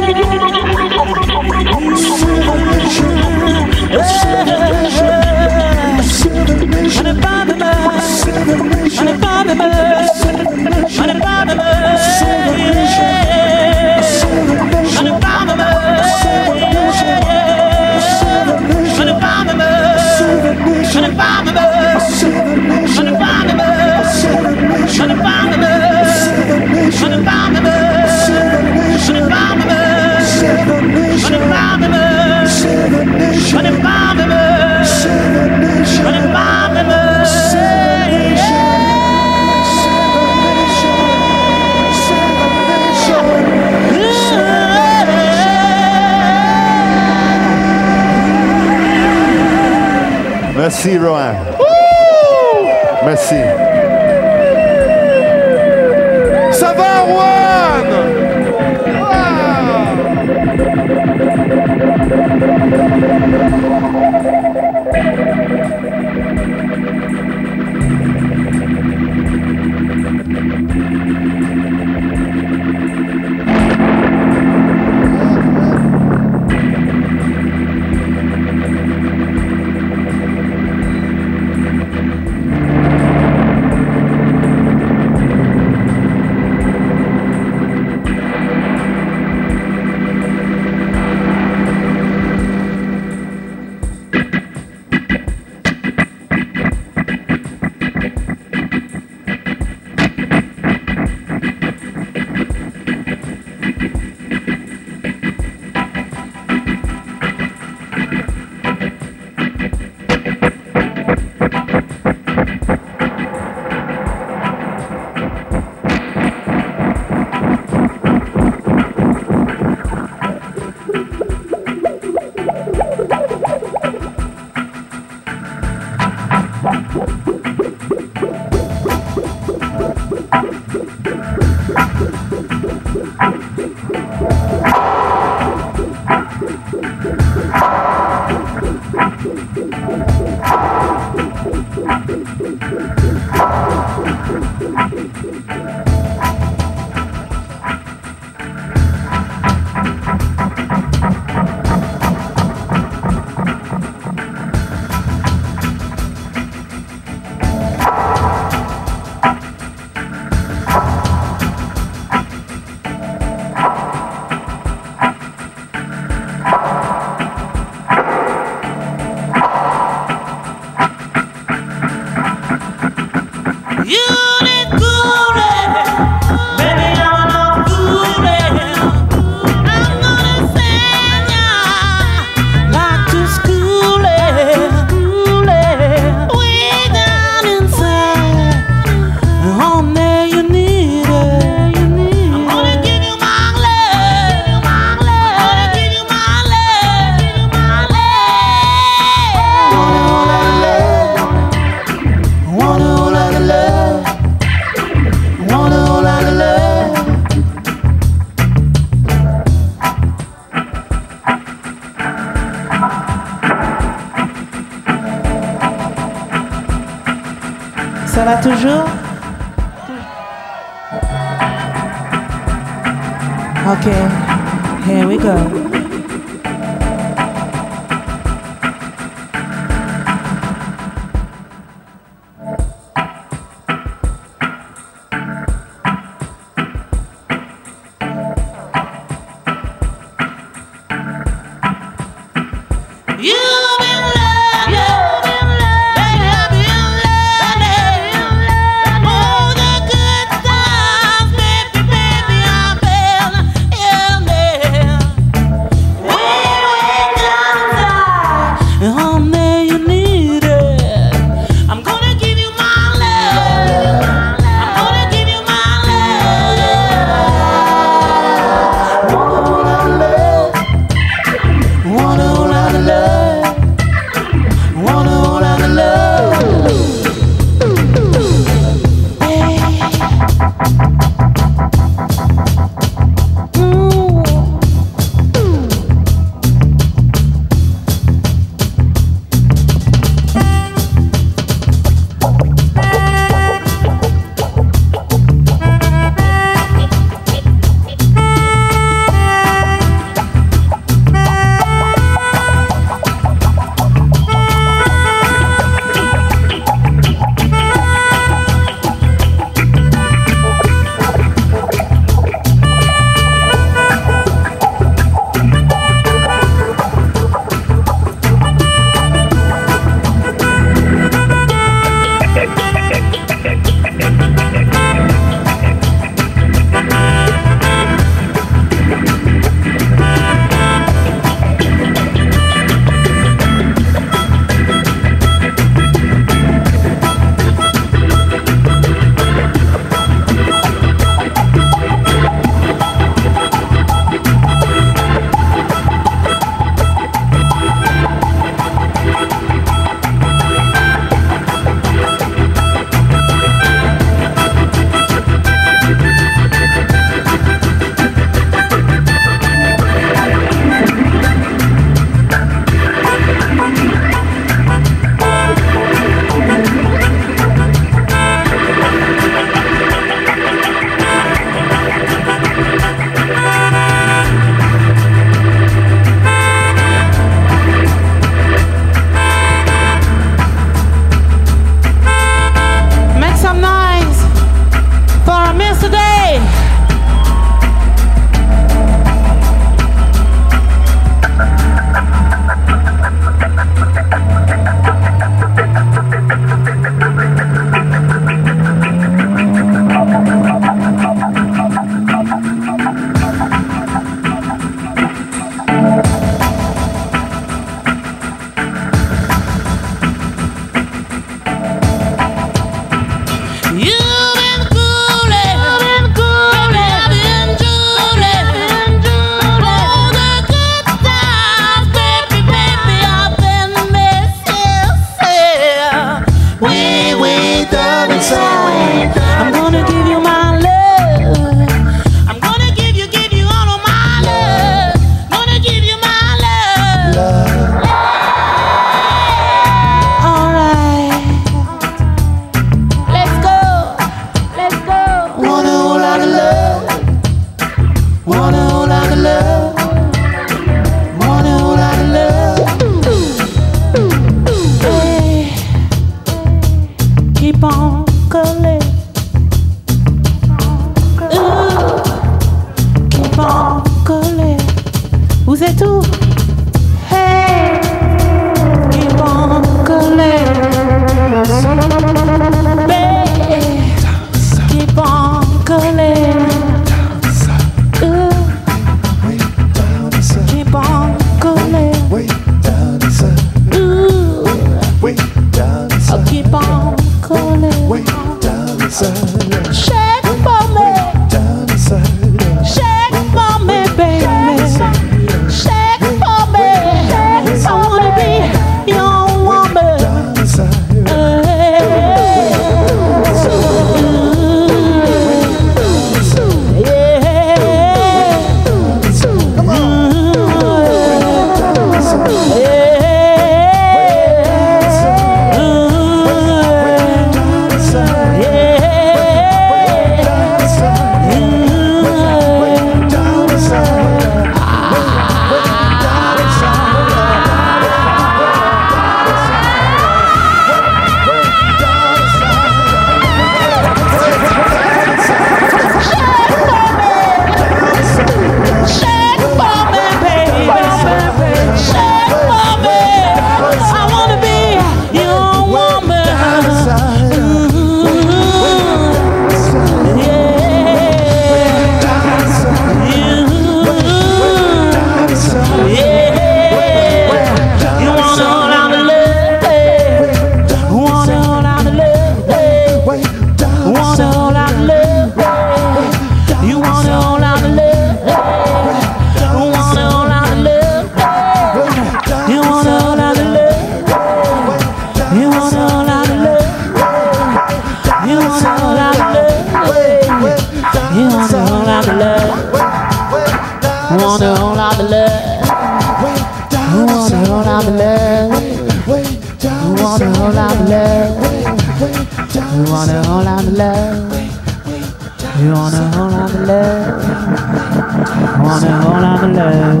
I want a whole lot of love.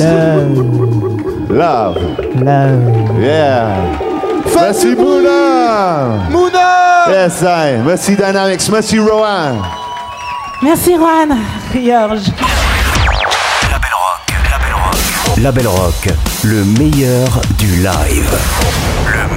Love. Love. Love. Yeah. Merci Mouna. Mouna. Yes, I. Merci Dynamics. Merci Rowan. Merci Juan. Georges. La Belle Rock, le meilleur du live. Le meilleur du live.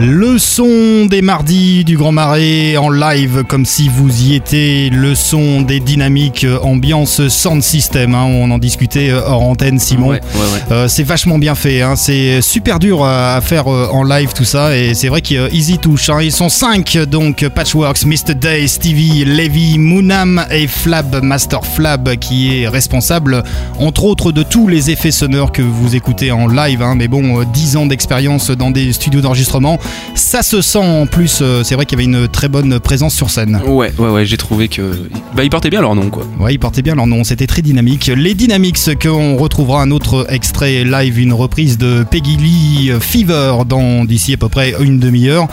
Le son des mardis du Grand Marais en live, comme si vous y étiez. Le son des dynamiques euh, ambiance sound system. hein. On en discutait euh, hors antenne, Simon. Ouais, ouais, ouais. Euh, c'est vachement bien fait. hein. C'est super dur à faire en live tout ça. Et c'est vrai qu'Easy touche. hein. Ils sont 5 donc Patchworks, Mr. Day, Stevie, Levy, Moonam et Flab, Master Flab, qui est responsable entre autres de tous les effets sonores que vous écoutez en live. hein. Mais bon, euh, 10 ans d'expérience dans des studios d'enregistrement, ça se sent en plus. euh, C'est vrai qu'il y avait une très bonne présence sur scène. Ouais, ouais, ouais, j'ai trouvé que. Bah, ils portaient bien leur nom, quoi. Ouais, ils portaient bien leur nom, c'était très dynamique. Les Dynamics, qu'on retrouvera un autre extrait live, une reprise de Peggy Lee Fever dans d'ici à peu près une demi-heure.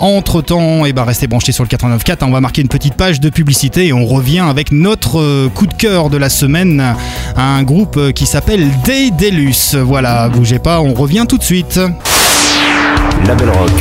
Entre temps, et bah restez branchés sur le 89.4, on va marquer une petite page de publicité et on revient avec notre euh, coup de cœur de la semaine, un groupe euh, qui s'appelle Dédélus. Voilà, bougez pas, on revient tout de suite. La Belle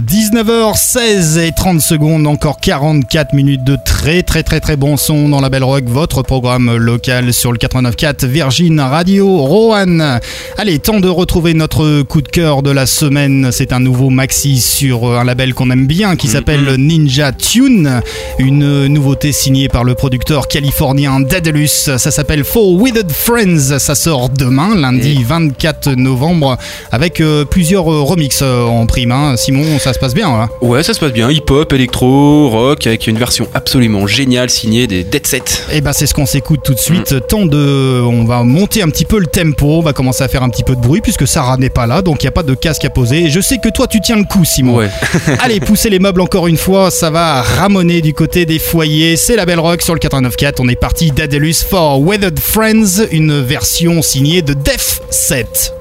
19h16 et 30 secondes, encore 44 minutes de très très très très bon son dans la Belle Rock, votre programme local sur le 89.4 Virgin Radio Rohan. Allez, temps de retrouver notre coup de cœur de la semaine. C'est un nouveau maxi sur un label qu'on aime bien qui s'appelle Ninja Tune. Une nouveauté signée par le producteur californien Daedalus. Ça s'appelle For Withered Friends. Ça sort demain, lundi 24 novembre, avec euh, plusieurs euh, remixes euh, en prime. hein. Simon, ça se passe bien. hein Ouais, ça se passe bien. Hip-hop, électro, rock, avec une version absolument géniale signée des Dead Set. Et bah c'est ce qu'on s'écoute tout de suite. Tant de, on va monter un petit peu le tempo, on va commencer à faire un petit peu de bruit puisque Sarah n'est pas là, donc il n'y a pas de casque à poser. Et je sais que toi tu tiens le coup, Simon. Ouais. Allez, poussez les meubles encore une fois, ça va ramoner du côté des foyers. C'est la Belle Rock sur le 89.4. On est parti d'Adelus for Weathered Friends, une version signée de Def 7.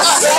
Selling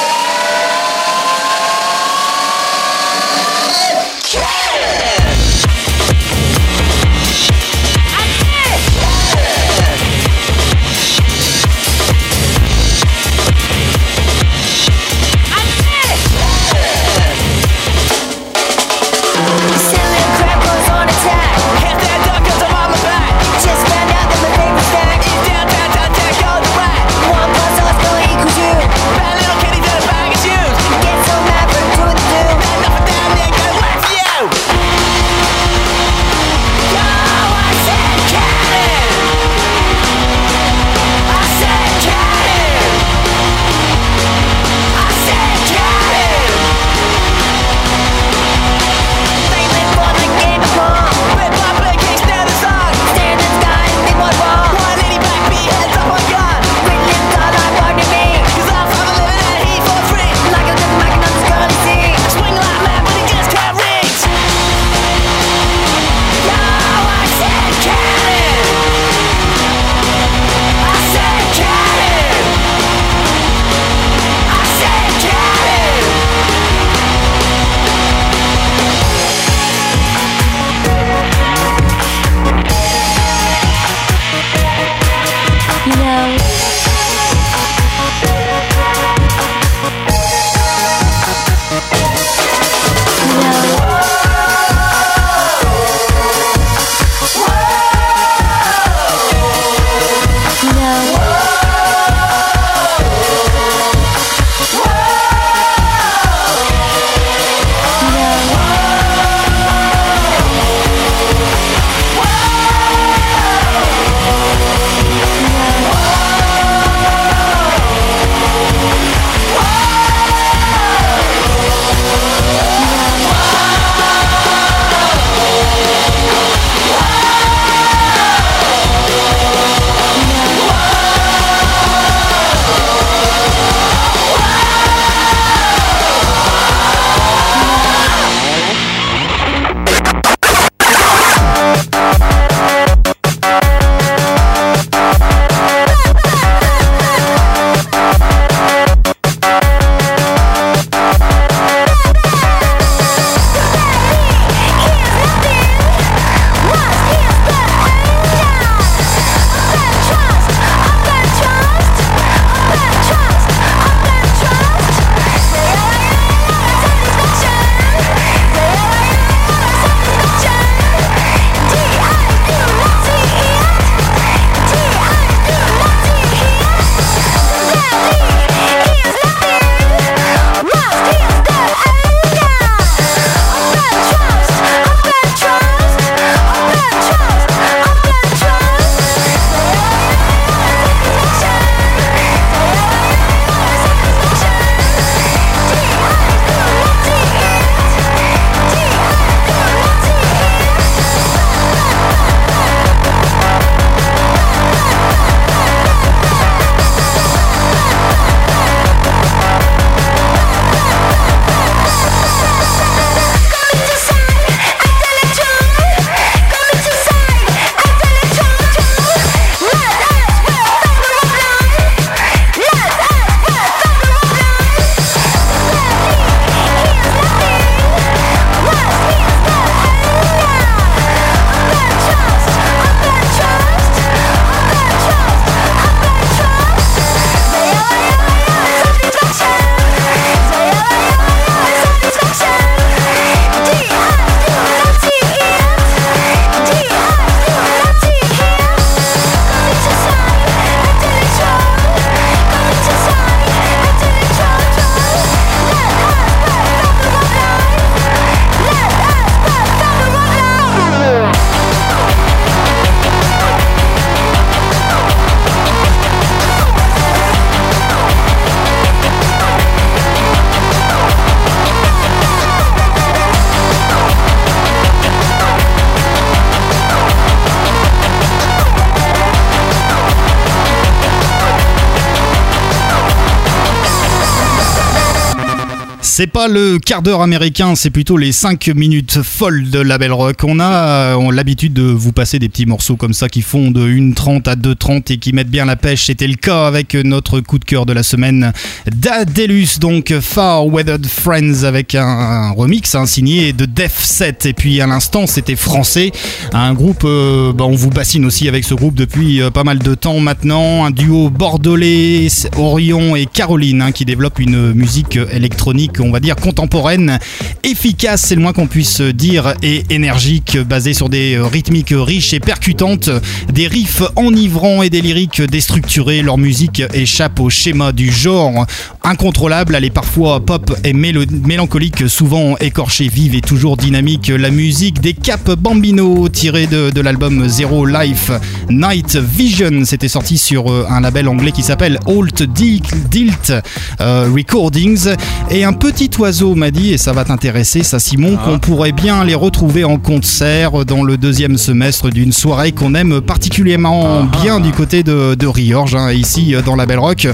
C'est le quart d'heure américain, c'est plutôt les 5 minutes folles de Label Rock. On a euh, l'habitude de vous passer des petits morceaux comme ça qui font de 1.30 à 2.30 et qui mettent bien la pêche. C'était le cas avec notre coup de cœur de la semaine d'Adelus, donc Far Weathered Friends avec un, un remix hein, signé de Def 7. Et puis à l'instant, c'était français. Un groupe, euh, bah, on vous bassine aussi avec ce groupe depuis euh, pas mal de temps maintenant. Un duo bordelais, Orion et Caroline, hein, qui développe une musique électronique, on va dire contemporaine, efficace, c'est le moins qu'on puisse dire, et énergique, basée sur des rythmiques riches et percutantes, des riffs enivrants et des lyriques déstructurés. Leur musique échappe au schéma du genre incontrôlable. Elle est parfois pop et mélancolique, souvent écorchée, vive et toujours dynamique. La musique des Cap Bambino, tirée de, l'album Zero Life Night Vision. C'était sorti sur euh, un label anglais qui s'appelle Alt Dilt Dilt, euh, Recordings. Et un petit oiseau m'a dit, et ça va t'intéresser, ça Simon, qu'on pourrait bien les retrouver en concert dans le deuxième semestre d'une soirée qu'on aime particulièrement bien du côté de, de Riorge, hein, ici euh, dans la Belle Rock.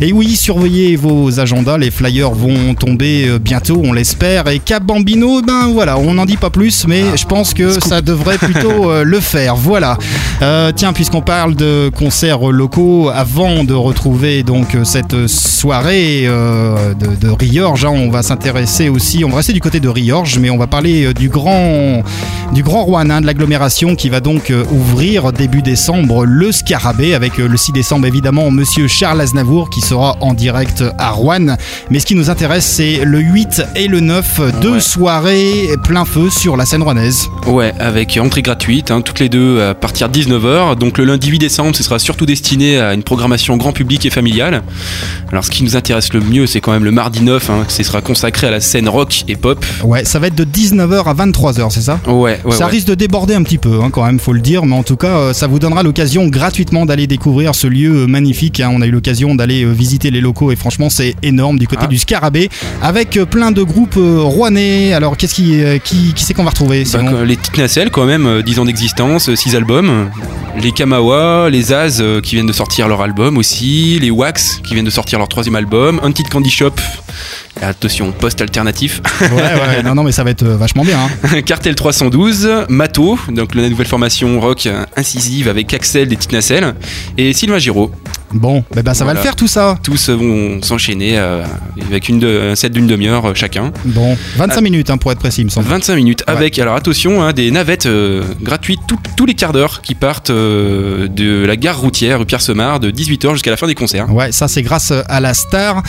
Et oui, surveillez vos agendas, les flyers vont tomber euh, bientôt, on l'espère. Et Cap Bambino, ben voilà, on n'en dit pas plus, mais je pense que ça devrait plutôt euh, le faire. Voilà. Euh, tiens, puisqu'on parle de concerts locaux, avant de retrouver donc cette soirée euh, de, de Riorge, hein, on va s'intéresser aussi, on va rester du côté de Riorge, mais on va parler euh, du grand, du grand Rouen, hein, de l'agglomération qui va donc euh, ouvrir début décembre le Scarabée avec euh, le 6 décembre évidemment Monsieur Charles Aznavour qui sera en direct à Rouen. Mais ce qui nous intéresse, c'est le 8 et le 9, deux soirées plein feu sur la scène rouennaise. Ouais, avec entrée gratuite, hein, toutes les deux à partir de 19h. Donc le lundi 8 décembre, ce sera surtout destiné à une programmation grand public et familiale. Alors ce qui nous intéresse le mieux, c'est quand même le mardi 9, hein, ce sera consacré à la scène rock et pop. Ouais, ça va être de 19h à 23h, c'est ça? Ouais, ouais, ça ouais. risque de déborder un petit peu, hein, quand même, faut le dire, mais en tout cas, euh, ça vous donnera l'occasion gratuitement d'aller découvrir ce lieu euh, magnifique. hein. On a eu l'occasion d'aller euh, visiter les locaux et franchement, c'est énorme du côté Ah. du Scarabée, avec plein de groupes rouennais. Alors, qu'est-ce qui, qui, qui c'est qu'on va retrouver Bah, les petites nacelles quand même, euh, 10 ans d'existence, 6 albums. Les Kamawa, les Az qui viennent de sortir leur album aussi, les Wax qui viennent de sortir leur troisième album, un petit Candy Shop, attention, post-alternatif, Ouais, ouais, non, non, mais ça va être euh, vachement bien. hein. Cartel 312, Mato, donc la nouvelle formation rock euh, incisive avec Axel des petites nacelles, et Sylvain Giraud. Bon, bah, bah, ça va Voilà. le faire tout ça. Tous euh, vont s'enchaîner euh, avec une de, un set d'une demi-heure euh, chacun. Bon, 25 Ah. minutes hein, pour être précis, il me semble. 25 minutes Ouais. avec, alors attention, hein, des navettes euh, gratuites tout- tous les quarts d'heure qui partent de la gare routière rue Pierre Semard de 18h jusqu'à la fin des concerts. Ouais, ça c'est grâce à la star.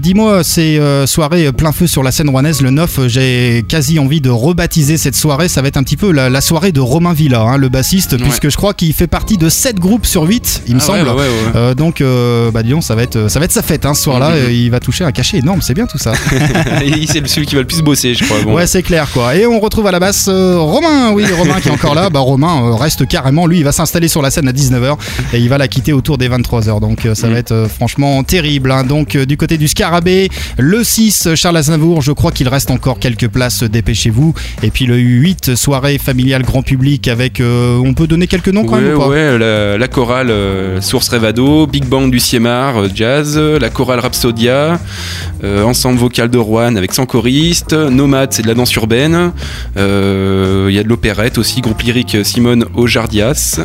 Dis-moi, ces euh, soirées plein feu sur la scène rouennaise, le 9, euh, j'ai quasi envie de rebaptiser cette soirée. Ça va être un petit peu la, la soirée de Romain Villa, hein, le bassiste, Ouais. puisque je crois qu'il fait partie de 7 groupes sur 8, il me Ah semble. ouais, ouais. Euh, donc, euh, bah disons, ça va être, ça va être sa fête hein, ce soir-là. Mhm. Euh, Il va toucher un cachet énorme, c'est bien tout ça. C'est celui qui va le plus bosser, je crois. Bon. Ouais, c'est clair quoi. Et on retrouve à la basse euh, Romain, oui, Romain qui est encore là. Bah, Romain euh, reste carrément, lui, il va s'installer sur la scène à 19h et il va la quitter autour des 23h. Donc euh, ça Mm. va être euh, franchement terrible. hein. Donc euh, du côté du Scarabée, le 6, Charles Aznavour, je crois qu'il reste encore quelques places, euh, dépêchez-vous. Et puis le 8, soirée familiale grand public avec, euh, on peut donner quelques noms quand Ouais, même ou pas ouais, la, la chorale euh, Source Revado, Big Bang du Siemar, euh, jazz, la chorale Rhapsodia, ensemble vocal de Rouen avec 100 choristes, Nomade c'est de la danse urbaine, il y a de l'opérette aussi, groupe lyrique Simone Ojardias,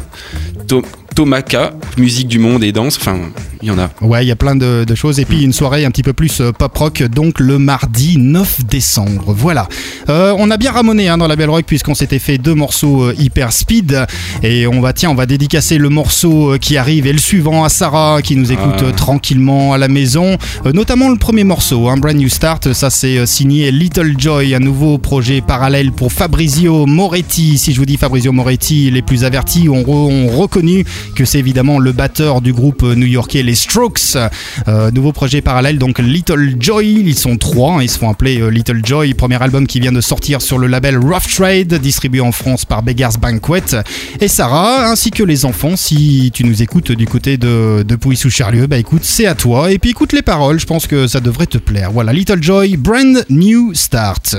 To- Tomaka, musique du monde et danse, enfin il y en a. Ouais, il y a plein de, de choses. Et puis une soirée un petit peu plus euh, pop rock, donc le mardi 9 décembre. Voilà. Euh, on a bien ramoné hein, dans la Belle Rock puisqu'on s'était fait deux morceaux euh, hyper speed. Et on va, tiens, on va dédicacer le morceau qui arrive et le suivant à Sarah qui nous écoute Ah. tranquillement à la maison. Euh, notamment le premier morceau, un Brand New Start. Ça, c'est signé Little Joy, un nouveau projet parallèle pour Fabrizio Moretti. Si je vous dis Fabrizio Moretti, les plus avertis ont, re- ont reconnu que c'est évidemment le batteur du groupe new-yorkais Strokes. Euh, nouveau projet parallèle, donc Little Joy. Ils sont trois, hein, ils se font appeler euh, Little Joy. Premier album qui vient de sortir sur le label Rough Trade, distribué en France par Beggars Banquet. Et Sarah, ainsi que les enfants, si tu nous écoutes du côté de, de Pouilly-sous-Charlieu, bah écoute, c'est à toi. Et puis écoute les paroles, je pense que ça devrait te plaire. Voilà, Little Joy, Brand New Start.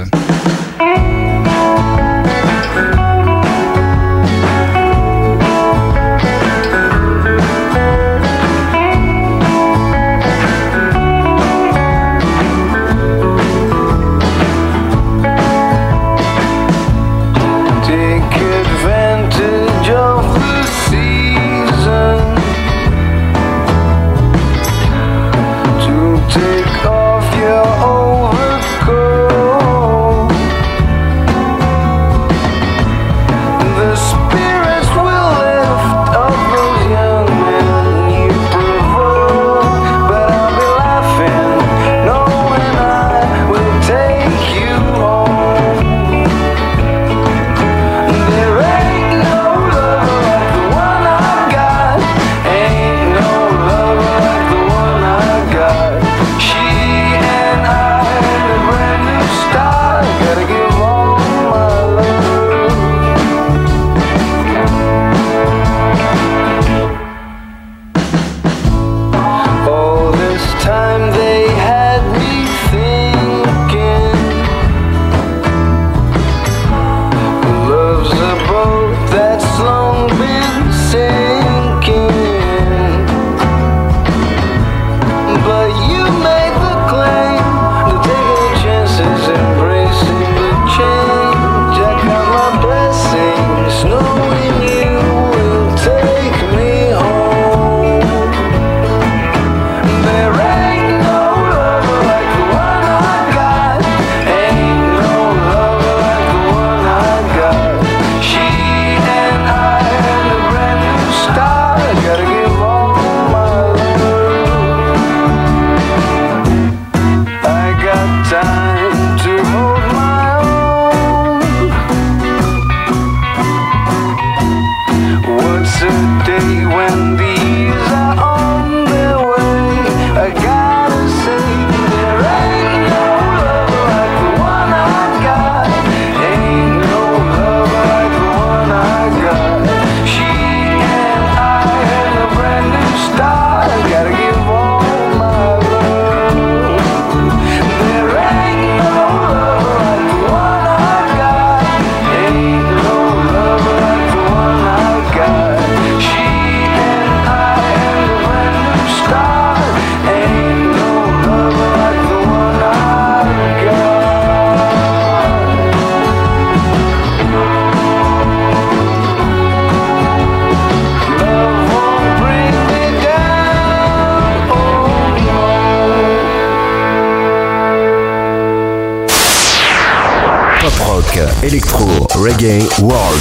Pop rock, électro, reggae, world.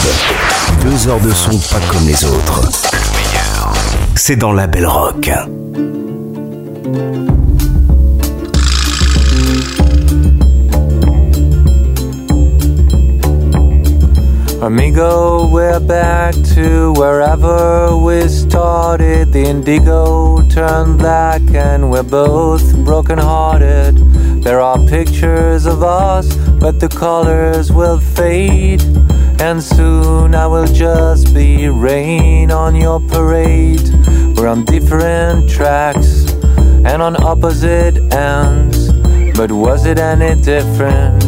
Deux heures de son pas comme les autres. C'est dans la belle rock. Amigo, we're back to wherever we started. The indigo turned black, and we're both broken hearted. There are pictures of us, but the colors will fade. And soon I will just be rain on your parade. We're on different tracks and on opposite ends. But was it any different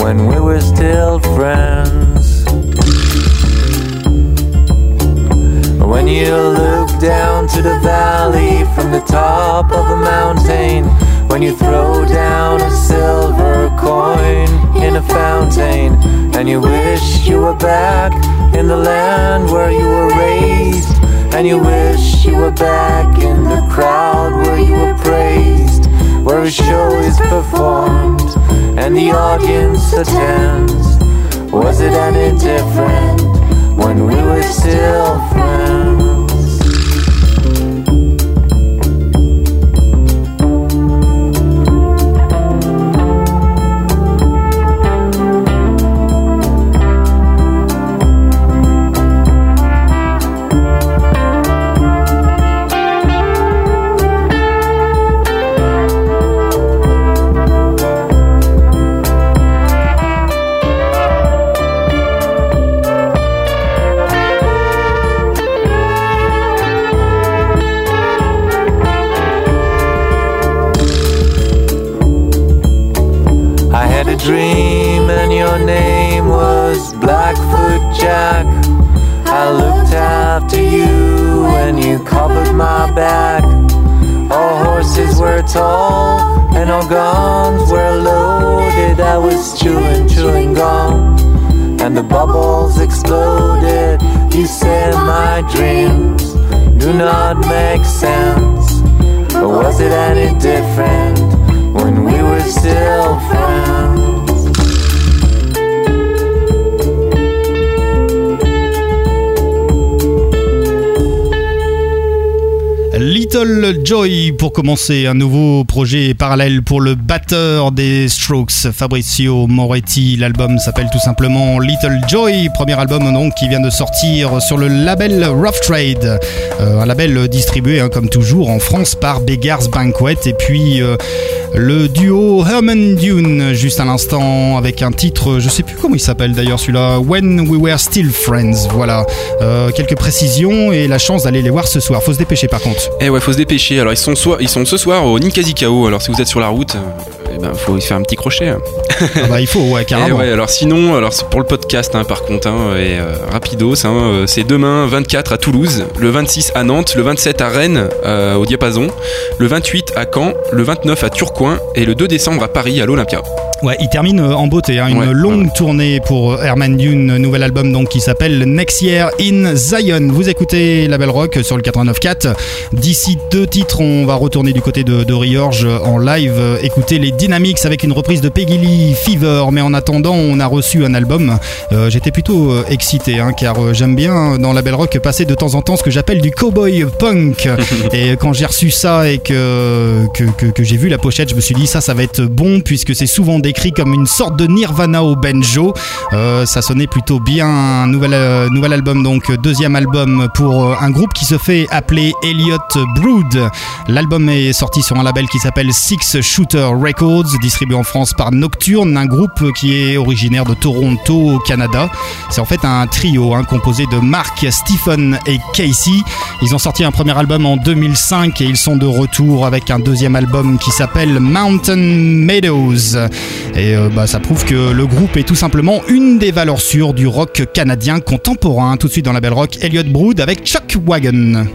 when we were still friends? When you look down to the valley from the top of a mountain, when you throw down a silver coin in a fountain, and you wish you were back in the land where you were raised, and you wish you were back in the crowd where you were praised, where a show is performed and the audience attends. Was it any different when we were still friends? Tall and our guns were loaded. I was chewing, chewing gum and the bubbles exploded. You said my dreams do not make sense. But was it any different when we were still Little Joy pour commencer un nouveau projet parallèle pour le batteur des Strokes Fabrizio Moretti. L'album s'appelle tout simplement Little Joy. Premier album donc qui vient de sortir sur le label Rough Trade. Euh, un label distribué hein, comme toujours en France par Beggars Banquet. Et puis euh, le duo Herman Dune juste à l'instant avec un titre je sais plus comment il s'appelle d'ailleurs celui-là When We Were Still Friends. Voilà. Euh, quelques précisions et la chance d'aller les voir ce soir. Faut se dépêcher par contre. Eh se dépêcher. Alors ils sont, soit, ils sont ce soir au Ninkazikao. Alors si vous êtes sur la route, euh, eh ben, faut y faire un petit crochet. Ah bah il faut ouais carrément ouais, alors sinon, alors pour le podcast hein, par contre, hein, et euh, rapidos, hein, euh, c'est demain 24 à Toulouse, le 26 à Nantes, le 27 à Rennes euh, au Diapason, le 28 à Caen, le 29 à Tourcoing et le 2 décembre à Paris à l'Olympia. Ouais, il termine euh, en beauté, hein, une Ouais, longue tournée pour euh, Herman Dune, nouvel album donc qui s'appelle Next Year in Zion. Vous écoutez la Belle Rock sur le 89.4. D'ici deux titres, on va retourner du côté de, de Riorge en live, euh, écouter les Dynamics avec une reprise de Peggy Lee Fever. Mais en attendant, on a reçu un album. Euh, J'étais plutôt euh, excité, hein, car euh, j'aime bien dans la Belle Rock passer de temps en temps ce que j'appelle du cowboy punk. et quand j'ai reçu ça et que, que, que, que j'ai vu la pochette, je me suis dit ça, ça va être bon puisque c'est souvent décrit comme une sorte de Nirvana au banjo. Euh, ça sonnait plutôt bien. Un nouvel, euh, nouvel album, donc deuxième album pour euh, un groupe qui se fait appeler Elliot Brood. L'album est sorti sur un label qui s'appelle Six Shooter Records, distribué en France par Nocturne, un groupe qui est originaire de Toronto au Canada. C'est en fait un trio hein, composé de Mark, Stephen et Casey. Ils ont sorti un premier album en 2005 et ils sont de retour avec un deuxième album qui s'appelle Mountain Meadows. Et euh, bah, ça prouve que le groupe est tout simplement une des valeurs sûres du rock canadien contemporain. Tout de suite dans la belle rock, Elliot Brood avec Chuck Wagon.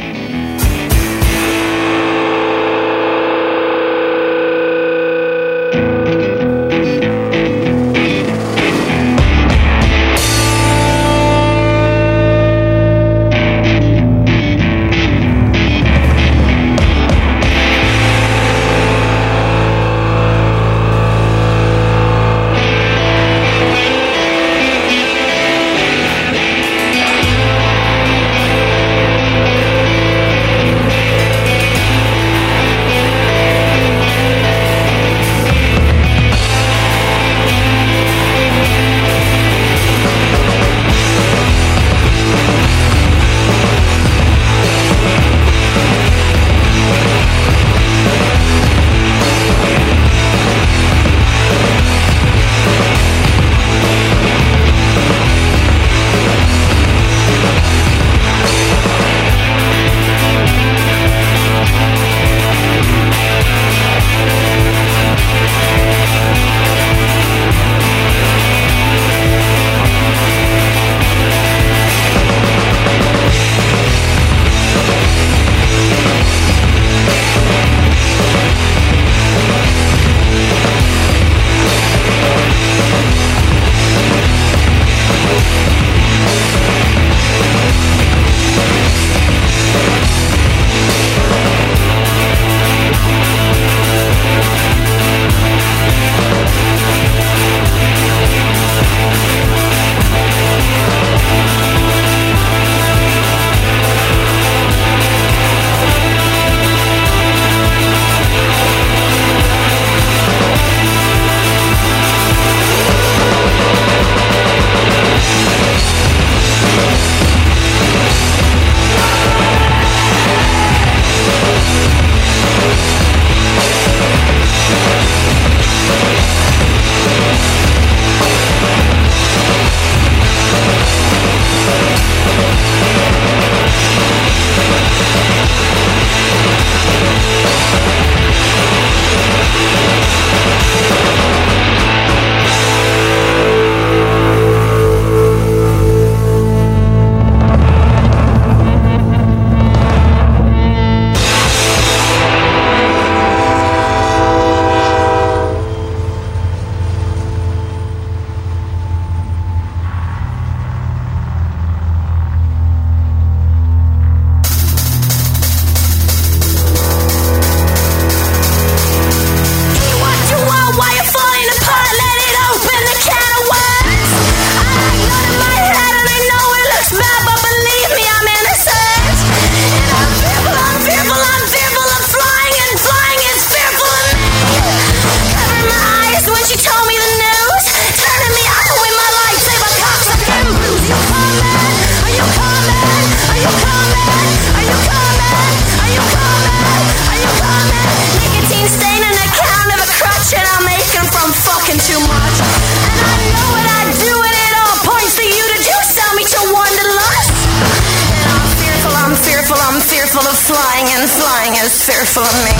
Is fearful of me.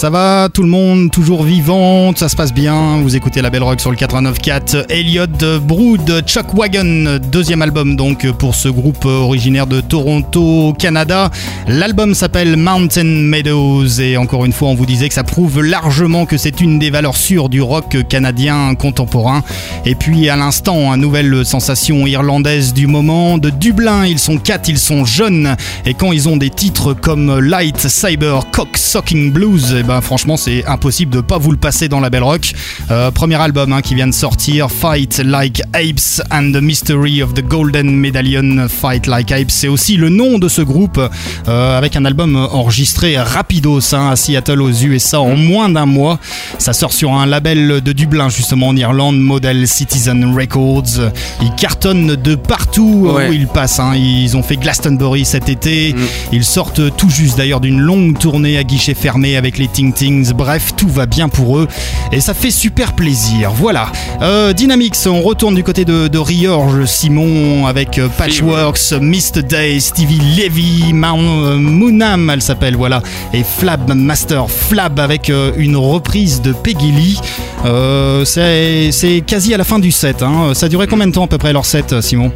Ça va tout le monde, toujours vivant, ça se passe bien. Vous écoutez la Belle Rock sur le 89.4. Elliot Brood, Chuck Wagon, deuxième album donc pour ce groupe originaire de Toronto, Canada. L'album s'appelle Mountain Meadows et encore une fois on vous disait que ça prouve largement que c'est une des valeurs sûres du rock canadien contemporain. Et puis à l'instant, une nouvelle sensation irlandaise du moment. De Dublin, ils sont quatre, ils sont jeunes et quand ils ont des titres comme Light Cyber Cock Sucking Blues, eh ben franchement c'est impossible de pas vous le passer dans la Belle Rock. Euh, premier album hein, qui vient de sortir, Fight Like Apes and the Mystery of the Golden Medallion. Fight Like Apes, c'est aussi le nom de ce groupe euh, avec un album enregistré rapidos hein, à Seattle aux USA en moins d'un mois. Ça sort sur un label de Dublin justement en Irlande, Model Citizen Records. Ils cartonnent de partout Ouais. où ils passent. hein. Ils ont fait Glastonbury cet été. Mm. Ils sortent tout juste d'ailleurs d'une longue tournée à guichet fermé avec les Ting Tings. Bref, tout va bien pour eux et ça fait super plaisir. Voilà. Euh, Dynamics, on retourne du côté de, de Riorge Simon avec euh, Patchworks, Mr. Day, Stevie Levy, euh, Moonam, elle s'appelle, voilà, et Flab Master Flab avec euh, une reprise de Peggy Lee. Euh, c'est c'est quasi à la fin du set. hein. Ça durait combien de temps à peu près leur set, Simon?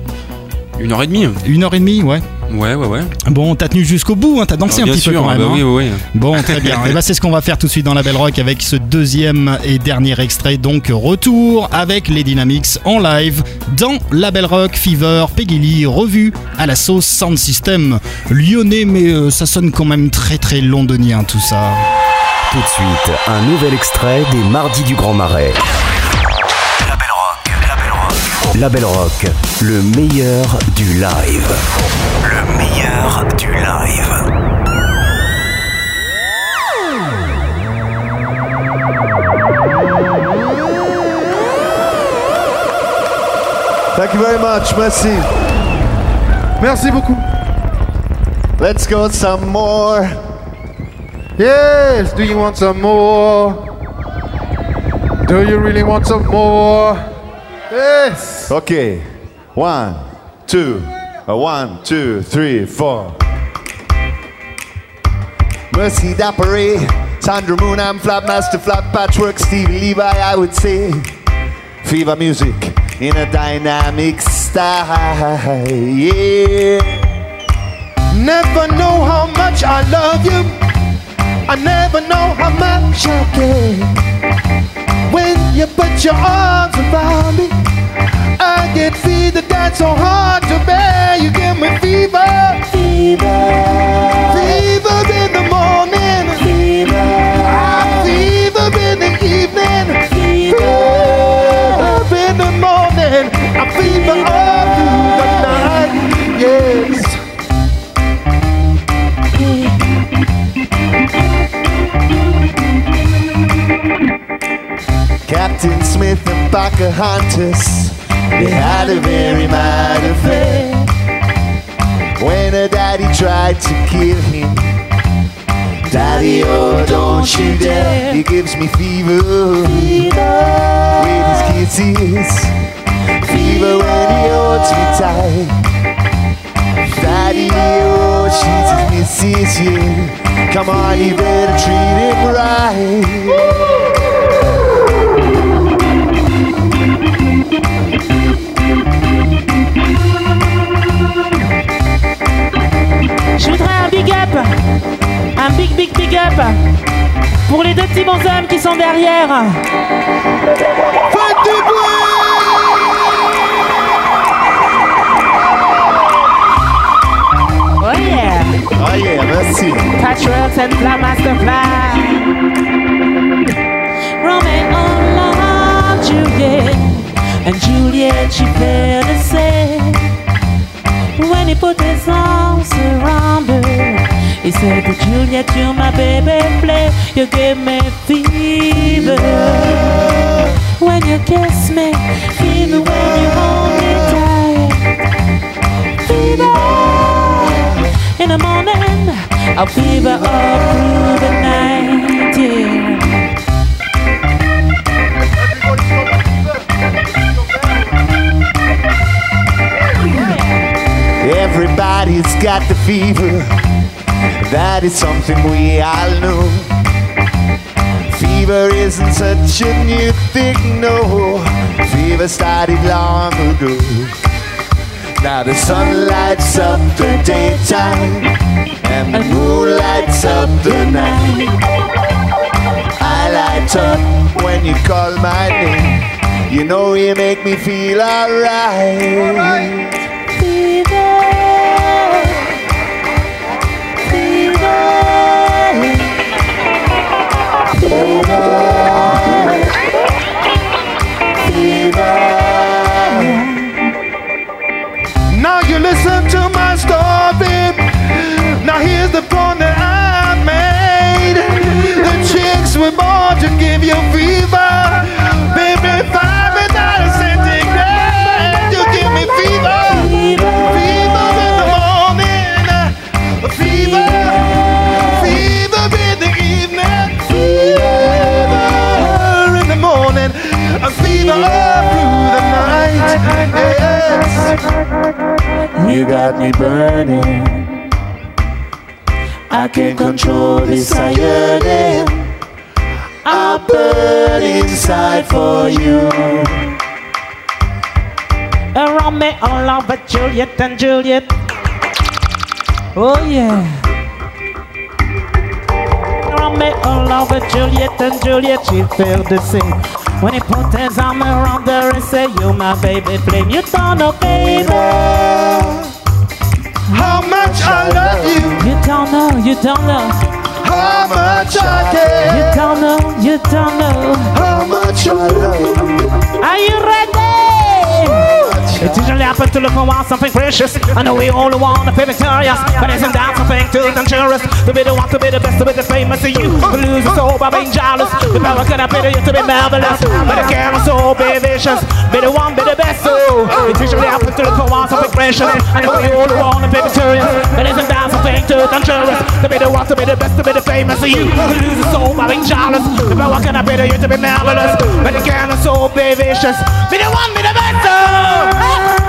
Une heure et demie Une heure et demie, ouais. Ouais, ouais, ouais. Bon, t'as tenu jusqu'au bout, hein, t'as dansé Ah, un petit sûr, peu quand ah même. bah hein. oui, oui, oui. Bon, très bien. et bah, c'est ce qu'on va faire tout de suite dans la Belle Rock avec ce deuxième et dernier extrait. Donc, retour avec les Dynamics en live dans la Belle Rock Fever Peggy Lee, revue à la sauce Sound System lyonnais, mais euh, ça sonne quand même très très londonien tout ça. Tout de suite, un nouvel extrait des Mardis du Grand Marais. Rock, La Belle Rock, le meilleur du live. le meilleur du live. Thank you very much. Merci. Merci beaucoup. Let's go some more. Yes, do you want some more? Do you really want some more? Yes. Okay. One, two, uh, one, two, three, four. Mercy Dappery, Sandra Moon, I'm Flap Master, Flap Patchwork, Steve Levi, I would say. Fever music in a dynamic style, yeah. Never know how much I love you. I never know how much I care. When you put your arms around me, I get fever that's so hard to bear. You give me fever, fever, fever in the morning, fever, fever in the evening, fever. Fever in the morning. I fever all through Smith and Pocahontas, they had a very mad affair. When her daddy tried to kill him, Daddy, oh, don't you dare, he gives me fever, fever. with his kisses, fever when he holds me tight. Daddy, oh, she's his missus, yeah. Come on, you better treat him right. Je voudrais un big up, un big big big up pour les deux petits bonshommes qui sont derrière. Faites du bruit! Oh yeah! Oh yeah, merci. Patriots and Fly Master Fly. Romeo, love you, yeah. And Juliet she felt the same. When he put his arms around her, he said Juliet, "You my baby, play. You give me fever when you kiss me, fever when you hold me tight, fever." in the morning, a fever all through the night. Yeah. Everybody's got the fever. That is something we all know. Fever isn't such a new thing, no. Fever started long ago. Now the sun lights up the daytime and the moon lights up the night. I light up when you call my name. You know you make me feel alright. Now you listen to my story. Now here's the point that I made. The chicks were born to give you fever. You got me burning. I can't control this yearning. I burn inside for you. Around me, all over Juliet and Juliet. Oh yeah. Around me, all over Juliet and Juliet. She felt the same. When he put his arm around her and said, You my baby flame. You don't know, oh, baby. How much I love you. You don't know, you don't know. How much I care. You don't know, you don't know. How much I love you. Are you ready? It usually happens to look for want something precious. I know we all want to be victorious, but isn't that something too dangerous? To be the one, to be the best, to be the famous, to you to lose your soul by being jealous. The power can be you to be marvelous, but it can also be vicious. Be the one, be the best, so it usually happens to look for want something precious. I know we all want to be victorious, but isn't that something too dangerous? To be the one, to be the best, to be the famous, to you to lose your soul by being jealous. The power can be you to be marvelous, but it can also be vicious. Be the one, be the best, so. Zero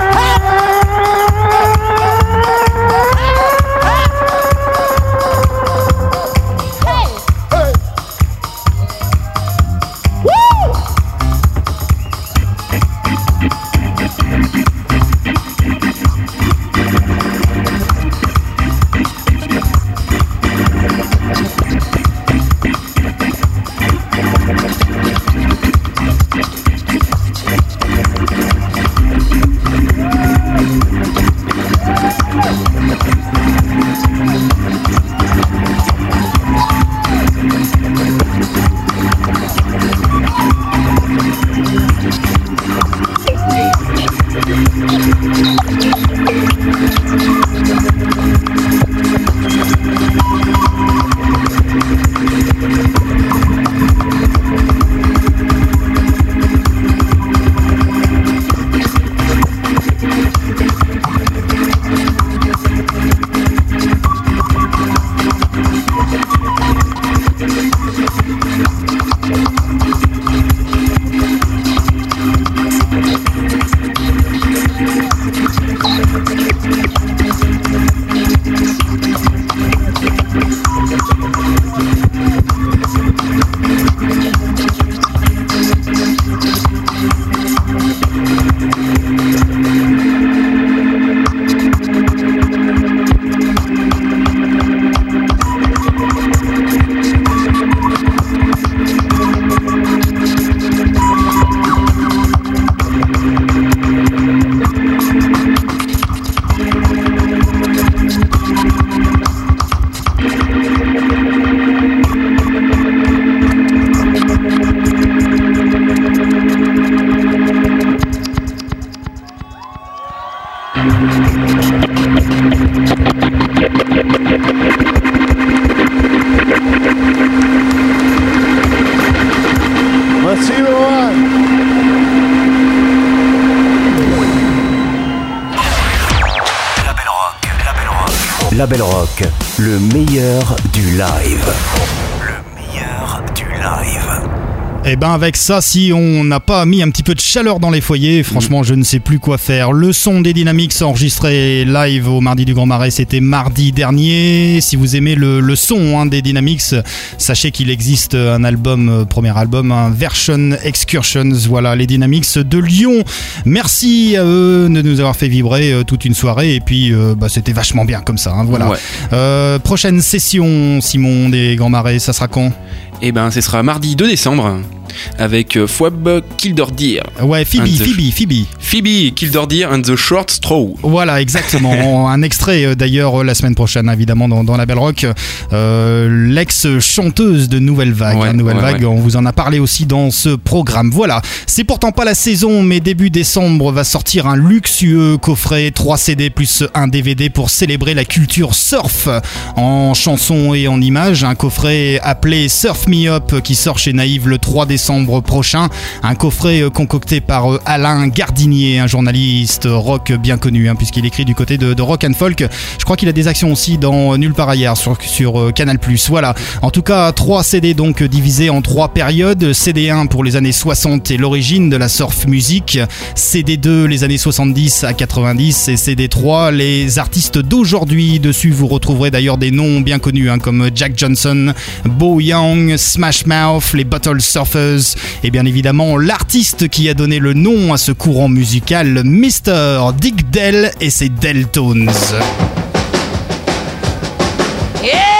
Label Rock, le meilleur du live. Et ben avec ça, si on n'a pas mis un petit peu de chaleur dans les foyers, franchement, je ne sais plus quoi faire. Le son des Dynamics enregistré live au mardi du Grand Marais, c'était mardi dernier. Si vous aimez le, le son hein, des Dynamics, sachez qu'il existe un album, euh, premier album, un Version Excursions. Voilà, les Dynamics de Lyon. Merci à eux de nous avoir fait vibrer euh, toute une soirée. Et puis, euh, bah, c'était vachement bien comme ça. hein, voilà. Ouais. Euh, prochaine session, Simon des Grands Marais, ça sera quand? Et ben, ce sera mardi 2 décembre avec euh, Fouab Kildordir. Ouais, Phoebe, Phoebe, Phoebe. Phoebe Kildordir and the Short Straw. Voilà, exactement. un extrait euh, d'ailleurs euh, la semaine prochaine, évidemment, dans, dans la Belle Rock. Euh, L'ex-chanteuse de Nouvelle Vague. Ouais, hein, Nouvelle ouais, Vague, ouais. on vous en a parlé aussi dans ce programme. Voilà, c'est pourtant pas la saison, mais début décembre va sortir un luxueux coffret 3 CD plus un DVD pour célébrer la culture surf en chansons et en images. Un coffret appelé Surf Me Up qui sort chez Naïve le 3 décembre prochain. Un coffret euh, concocté par euh, Alain Gardinier, un journaliste rock bien connu, hein, puisqu'il écrit du côté de, rock and folk. Je crois qu'il a des actions aussi dans euh, Nulle part ailleurs sur, sur Canal+. Voilà. En tout cas, trois CD donc divisés en trois périodes. CD1 pour les années 60 et l'origine de la surf music. CD2 les années 70 à 90 et CD3 les artistes d'aujourd'hui. Dessus, vous retrouverez d'ailleurs des noms bien connus hein, comme Jack Johnson, Bo Young, Smash Mouth, les Bottle Surfers et bien évidemment l'artiste qui a donné le nom à ce courant musical, Mr. Dick Dell et ses Deltones. Yeah,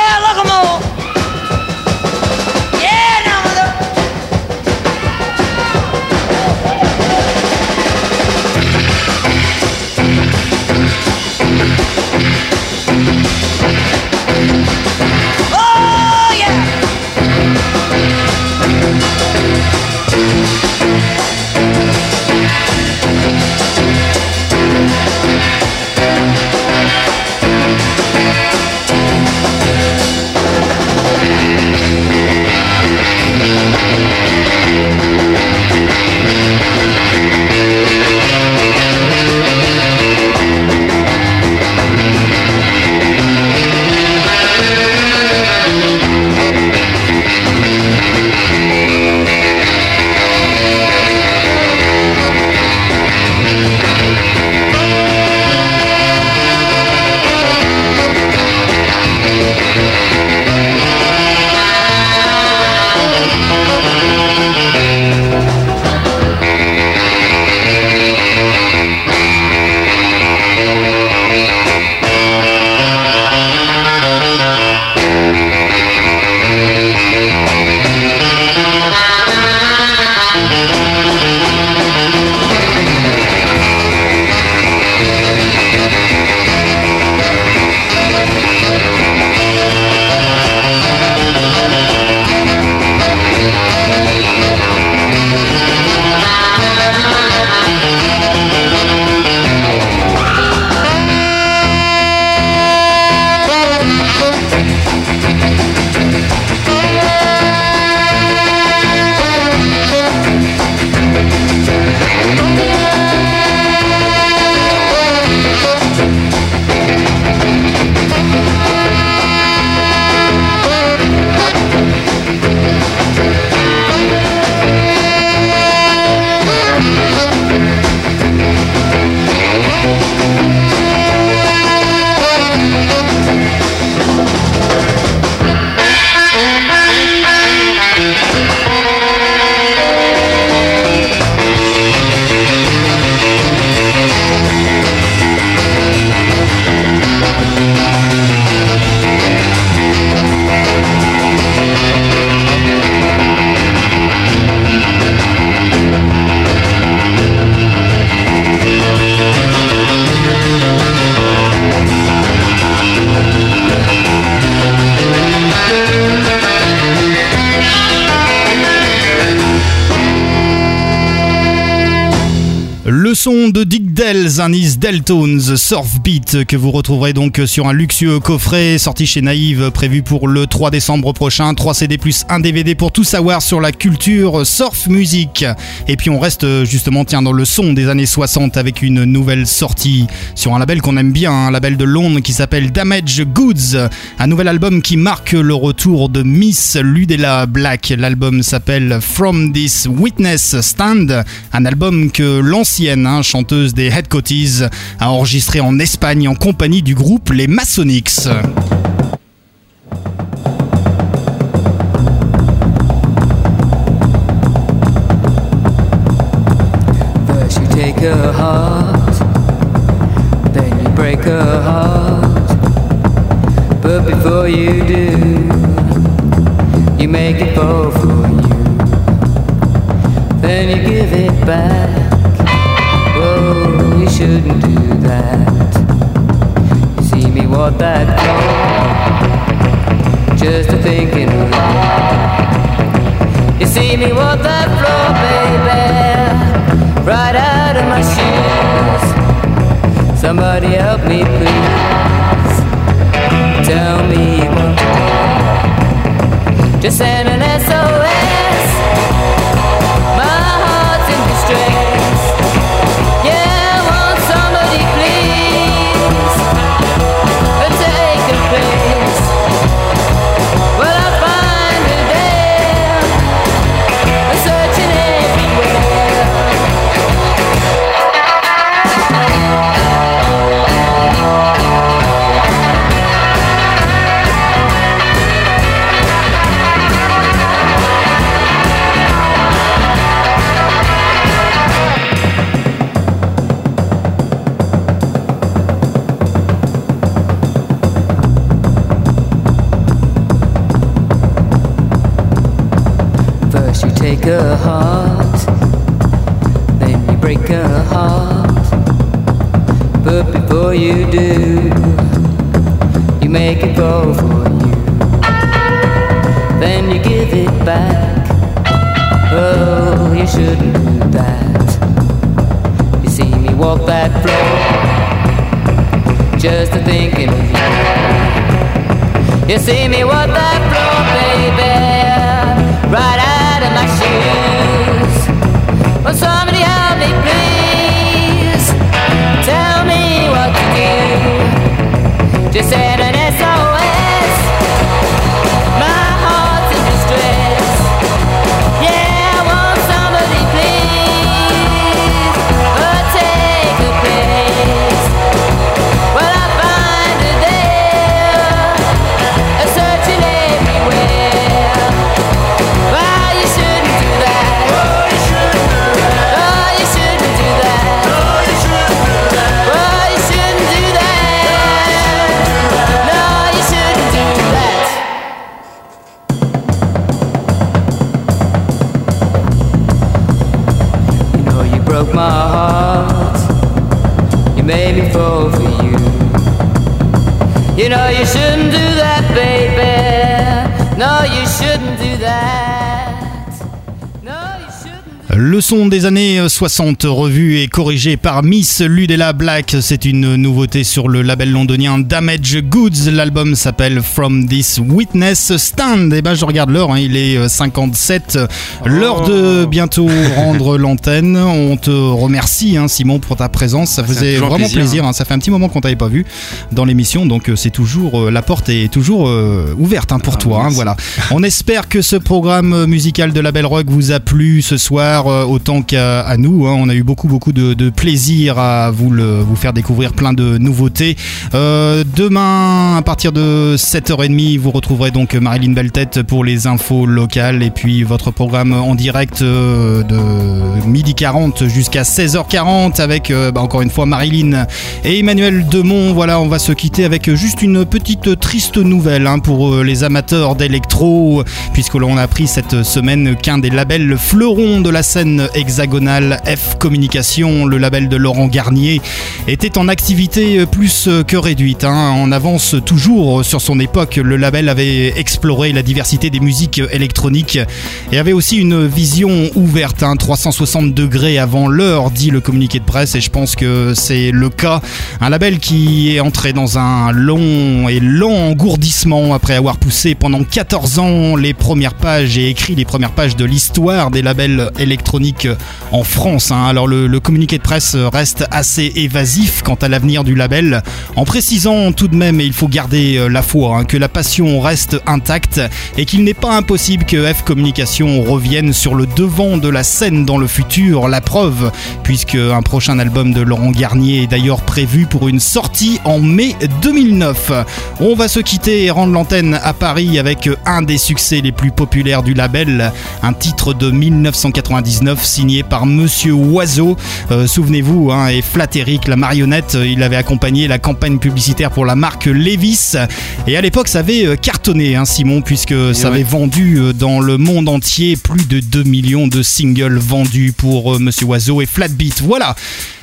Dick Dells, un Is Deltones Surf Beat que vous retrouverez donc sur un luxueux coffret sorti chez Naïve prévu pour le 3 décembre prochain. 3 CD plus 1 DVD pour tout savoir sur la culture surf musique. Et puis on reste justement tiens dans le son des années 60 avec une nouvelle sortie sur un label qu'on aime bien, un label de Londres qui s'appelle Damage Goods. Un nouvel album qui marque le retour de Miss Ludella Black. L'album s'appelle From This Witness Stand, un album que l'ancienne hein, chanteuse des A enregistré en Espagne en compagnie du groupe Les Masonics. See me walk that floor, baby right out of my shoes. Somebody help me, please. Tell me what to do. Just send shouldn't do that. You see me walk that floor, just a thinking of you. You see me walk that floor, baby right out of my shoes. Will somebody help me, please? Tell me what to do. Just send Le son des années 60 revu et corrigé par Miss Ludella Black, c'est une nouveauté sur le label londonien Damage Goods. L'album s'appelle From This Witness Stand. Et ben je regarde l'heure, hein, il est 57. L'heure de bientôt rendre l'antenne. On te remercie hein, Simon pour ta présence. Ça faisait vraiment plaisir, plaisir. hein. Ça fait un petit moment qu'on t'avait pas vu dans l'émission, donc euh, c'est toujours euh, la porte est toujours euh, ouverte pour toi. hein, voilà. On espère que ce programme musical de la Belle Rock vous a plu ce soir euh, autant qu'à nous. hein. On a eu beaucoup beaucoup de, plaisir à vous le vous faire découvrir plein de nouveautés. Euh, demain à partir de 7h30, vous retrouverez donc Marilyn Beltête pour les infos locales et puis votre programme en direct euh, de midi 40 jusqu'à 16h40 avec bah, encore une fois Marilyn et Emmanuel Demont. Voilà, on va se quitter avec juste une petite triste nouvelle hein, pour les amateurs d'électro, puisque l'on a appris cette semaine qu'un des labels fleurons de la scène hexagonale F Communication, le label de Laurent Garnier, était en activité plus que réduite. hein. En avance toujours sur son époque, le label avait exploré la diversité des musiques électroniques et avait aussi une vision ouverte, hein, 360 degrés avant l'heure, dit le communiqué de presse, et je pense que c'est le cas. Un label qui est entré dans un long et lent engourdissement après avoir poussé pendant 14 ans les premières pages et écrit les premières pages de l'histoire des labels électroniques en France. hein. Alors le, communiqué de presse reste assez évasif quant à l'avenir du label, en précisant tout de même, et il faut garder euh, la foi, hein, que la passion reste intacte et qu'il n'est pas impossible que F Communication revienne sur le devant de la scène dans le futur. La preuve, puisque un prochain album de Laurent Garnier est d'ailleurs prévu pour une sortie en mai 2009. On va se quitter et rendre l'antenne à Paris avec un des succès les plus populaires du label, un titre de 1999 signé par Monsieur Oiseau. Euh, Souvenez-vous, hein, et Flatteric, la marionnette, il avait accompagné la campagne publicitaire pour la marque Levis. Et à l'époque, ça avait euh, cartonné, hein, Simon, puisque ça avait vendu euh, dans le monde entier plus de 2 millions de singles vendus pour euh, Monsieur Oiseau et Flatbeat. Voilà.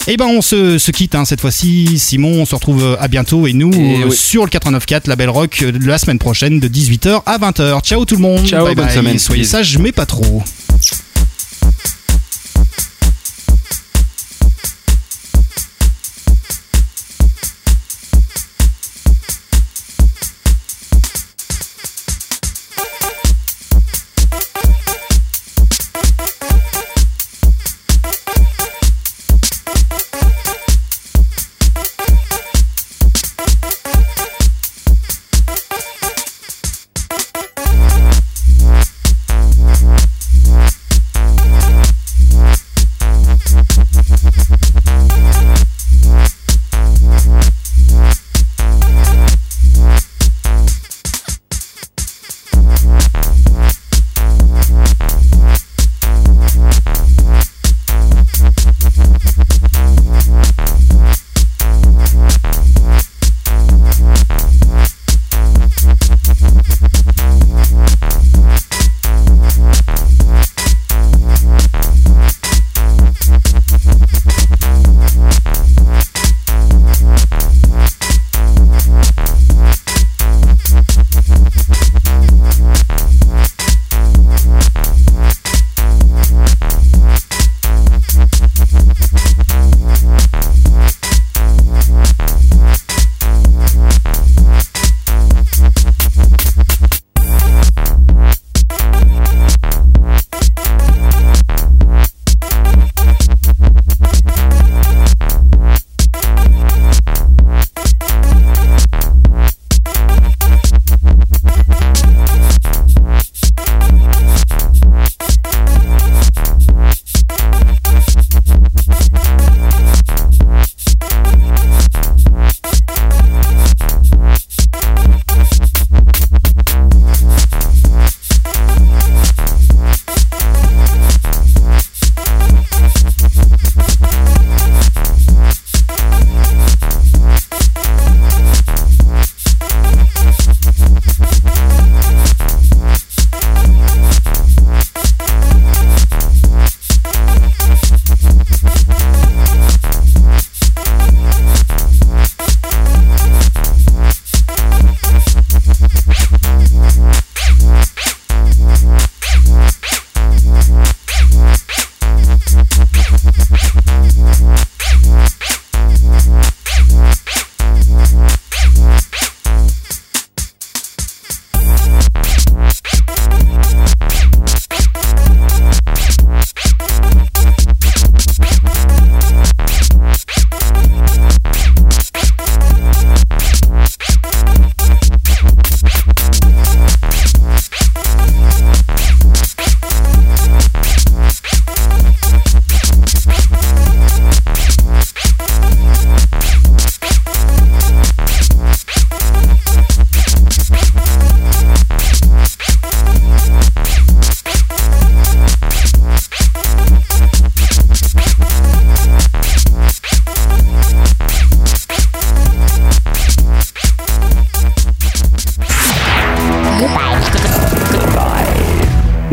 Et ben on se, se quitte hein, cette fois-ci. Simon, on se retrouve euh, à bientôt et nous Et euh, oui. sur le 89.4 La Belle Rock euh, la semaine prochaine de 18h à 20h. Ciao tout le monde. Ciao, Bye bonne bye. semaine. Soyez sages, mais pas trop.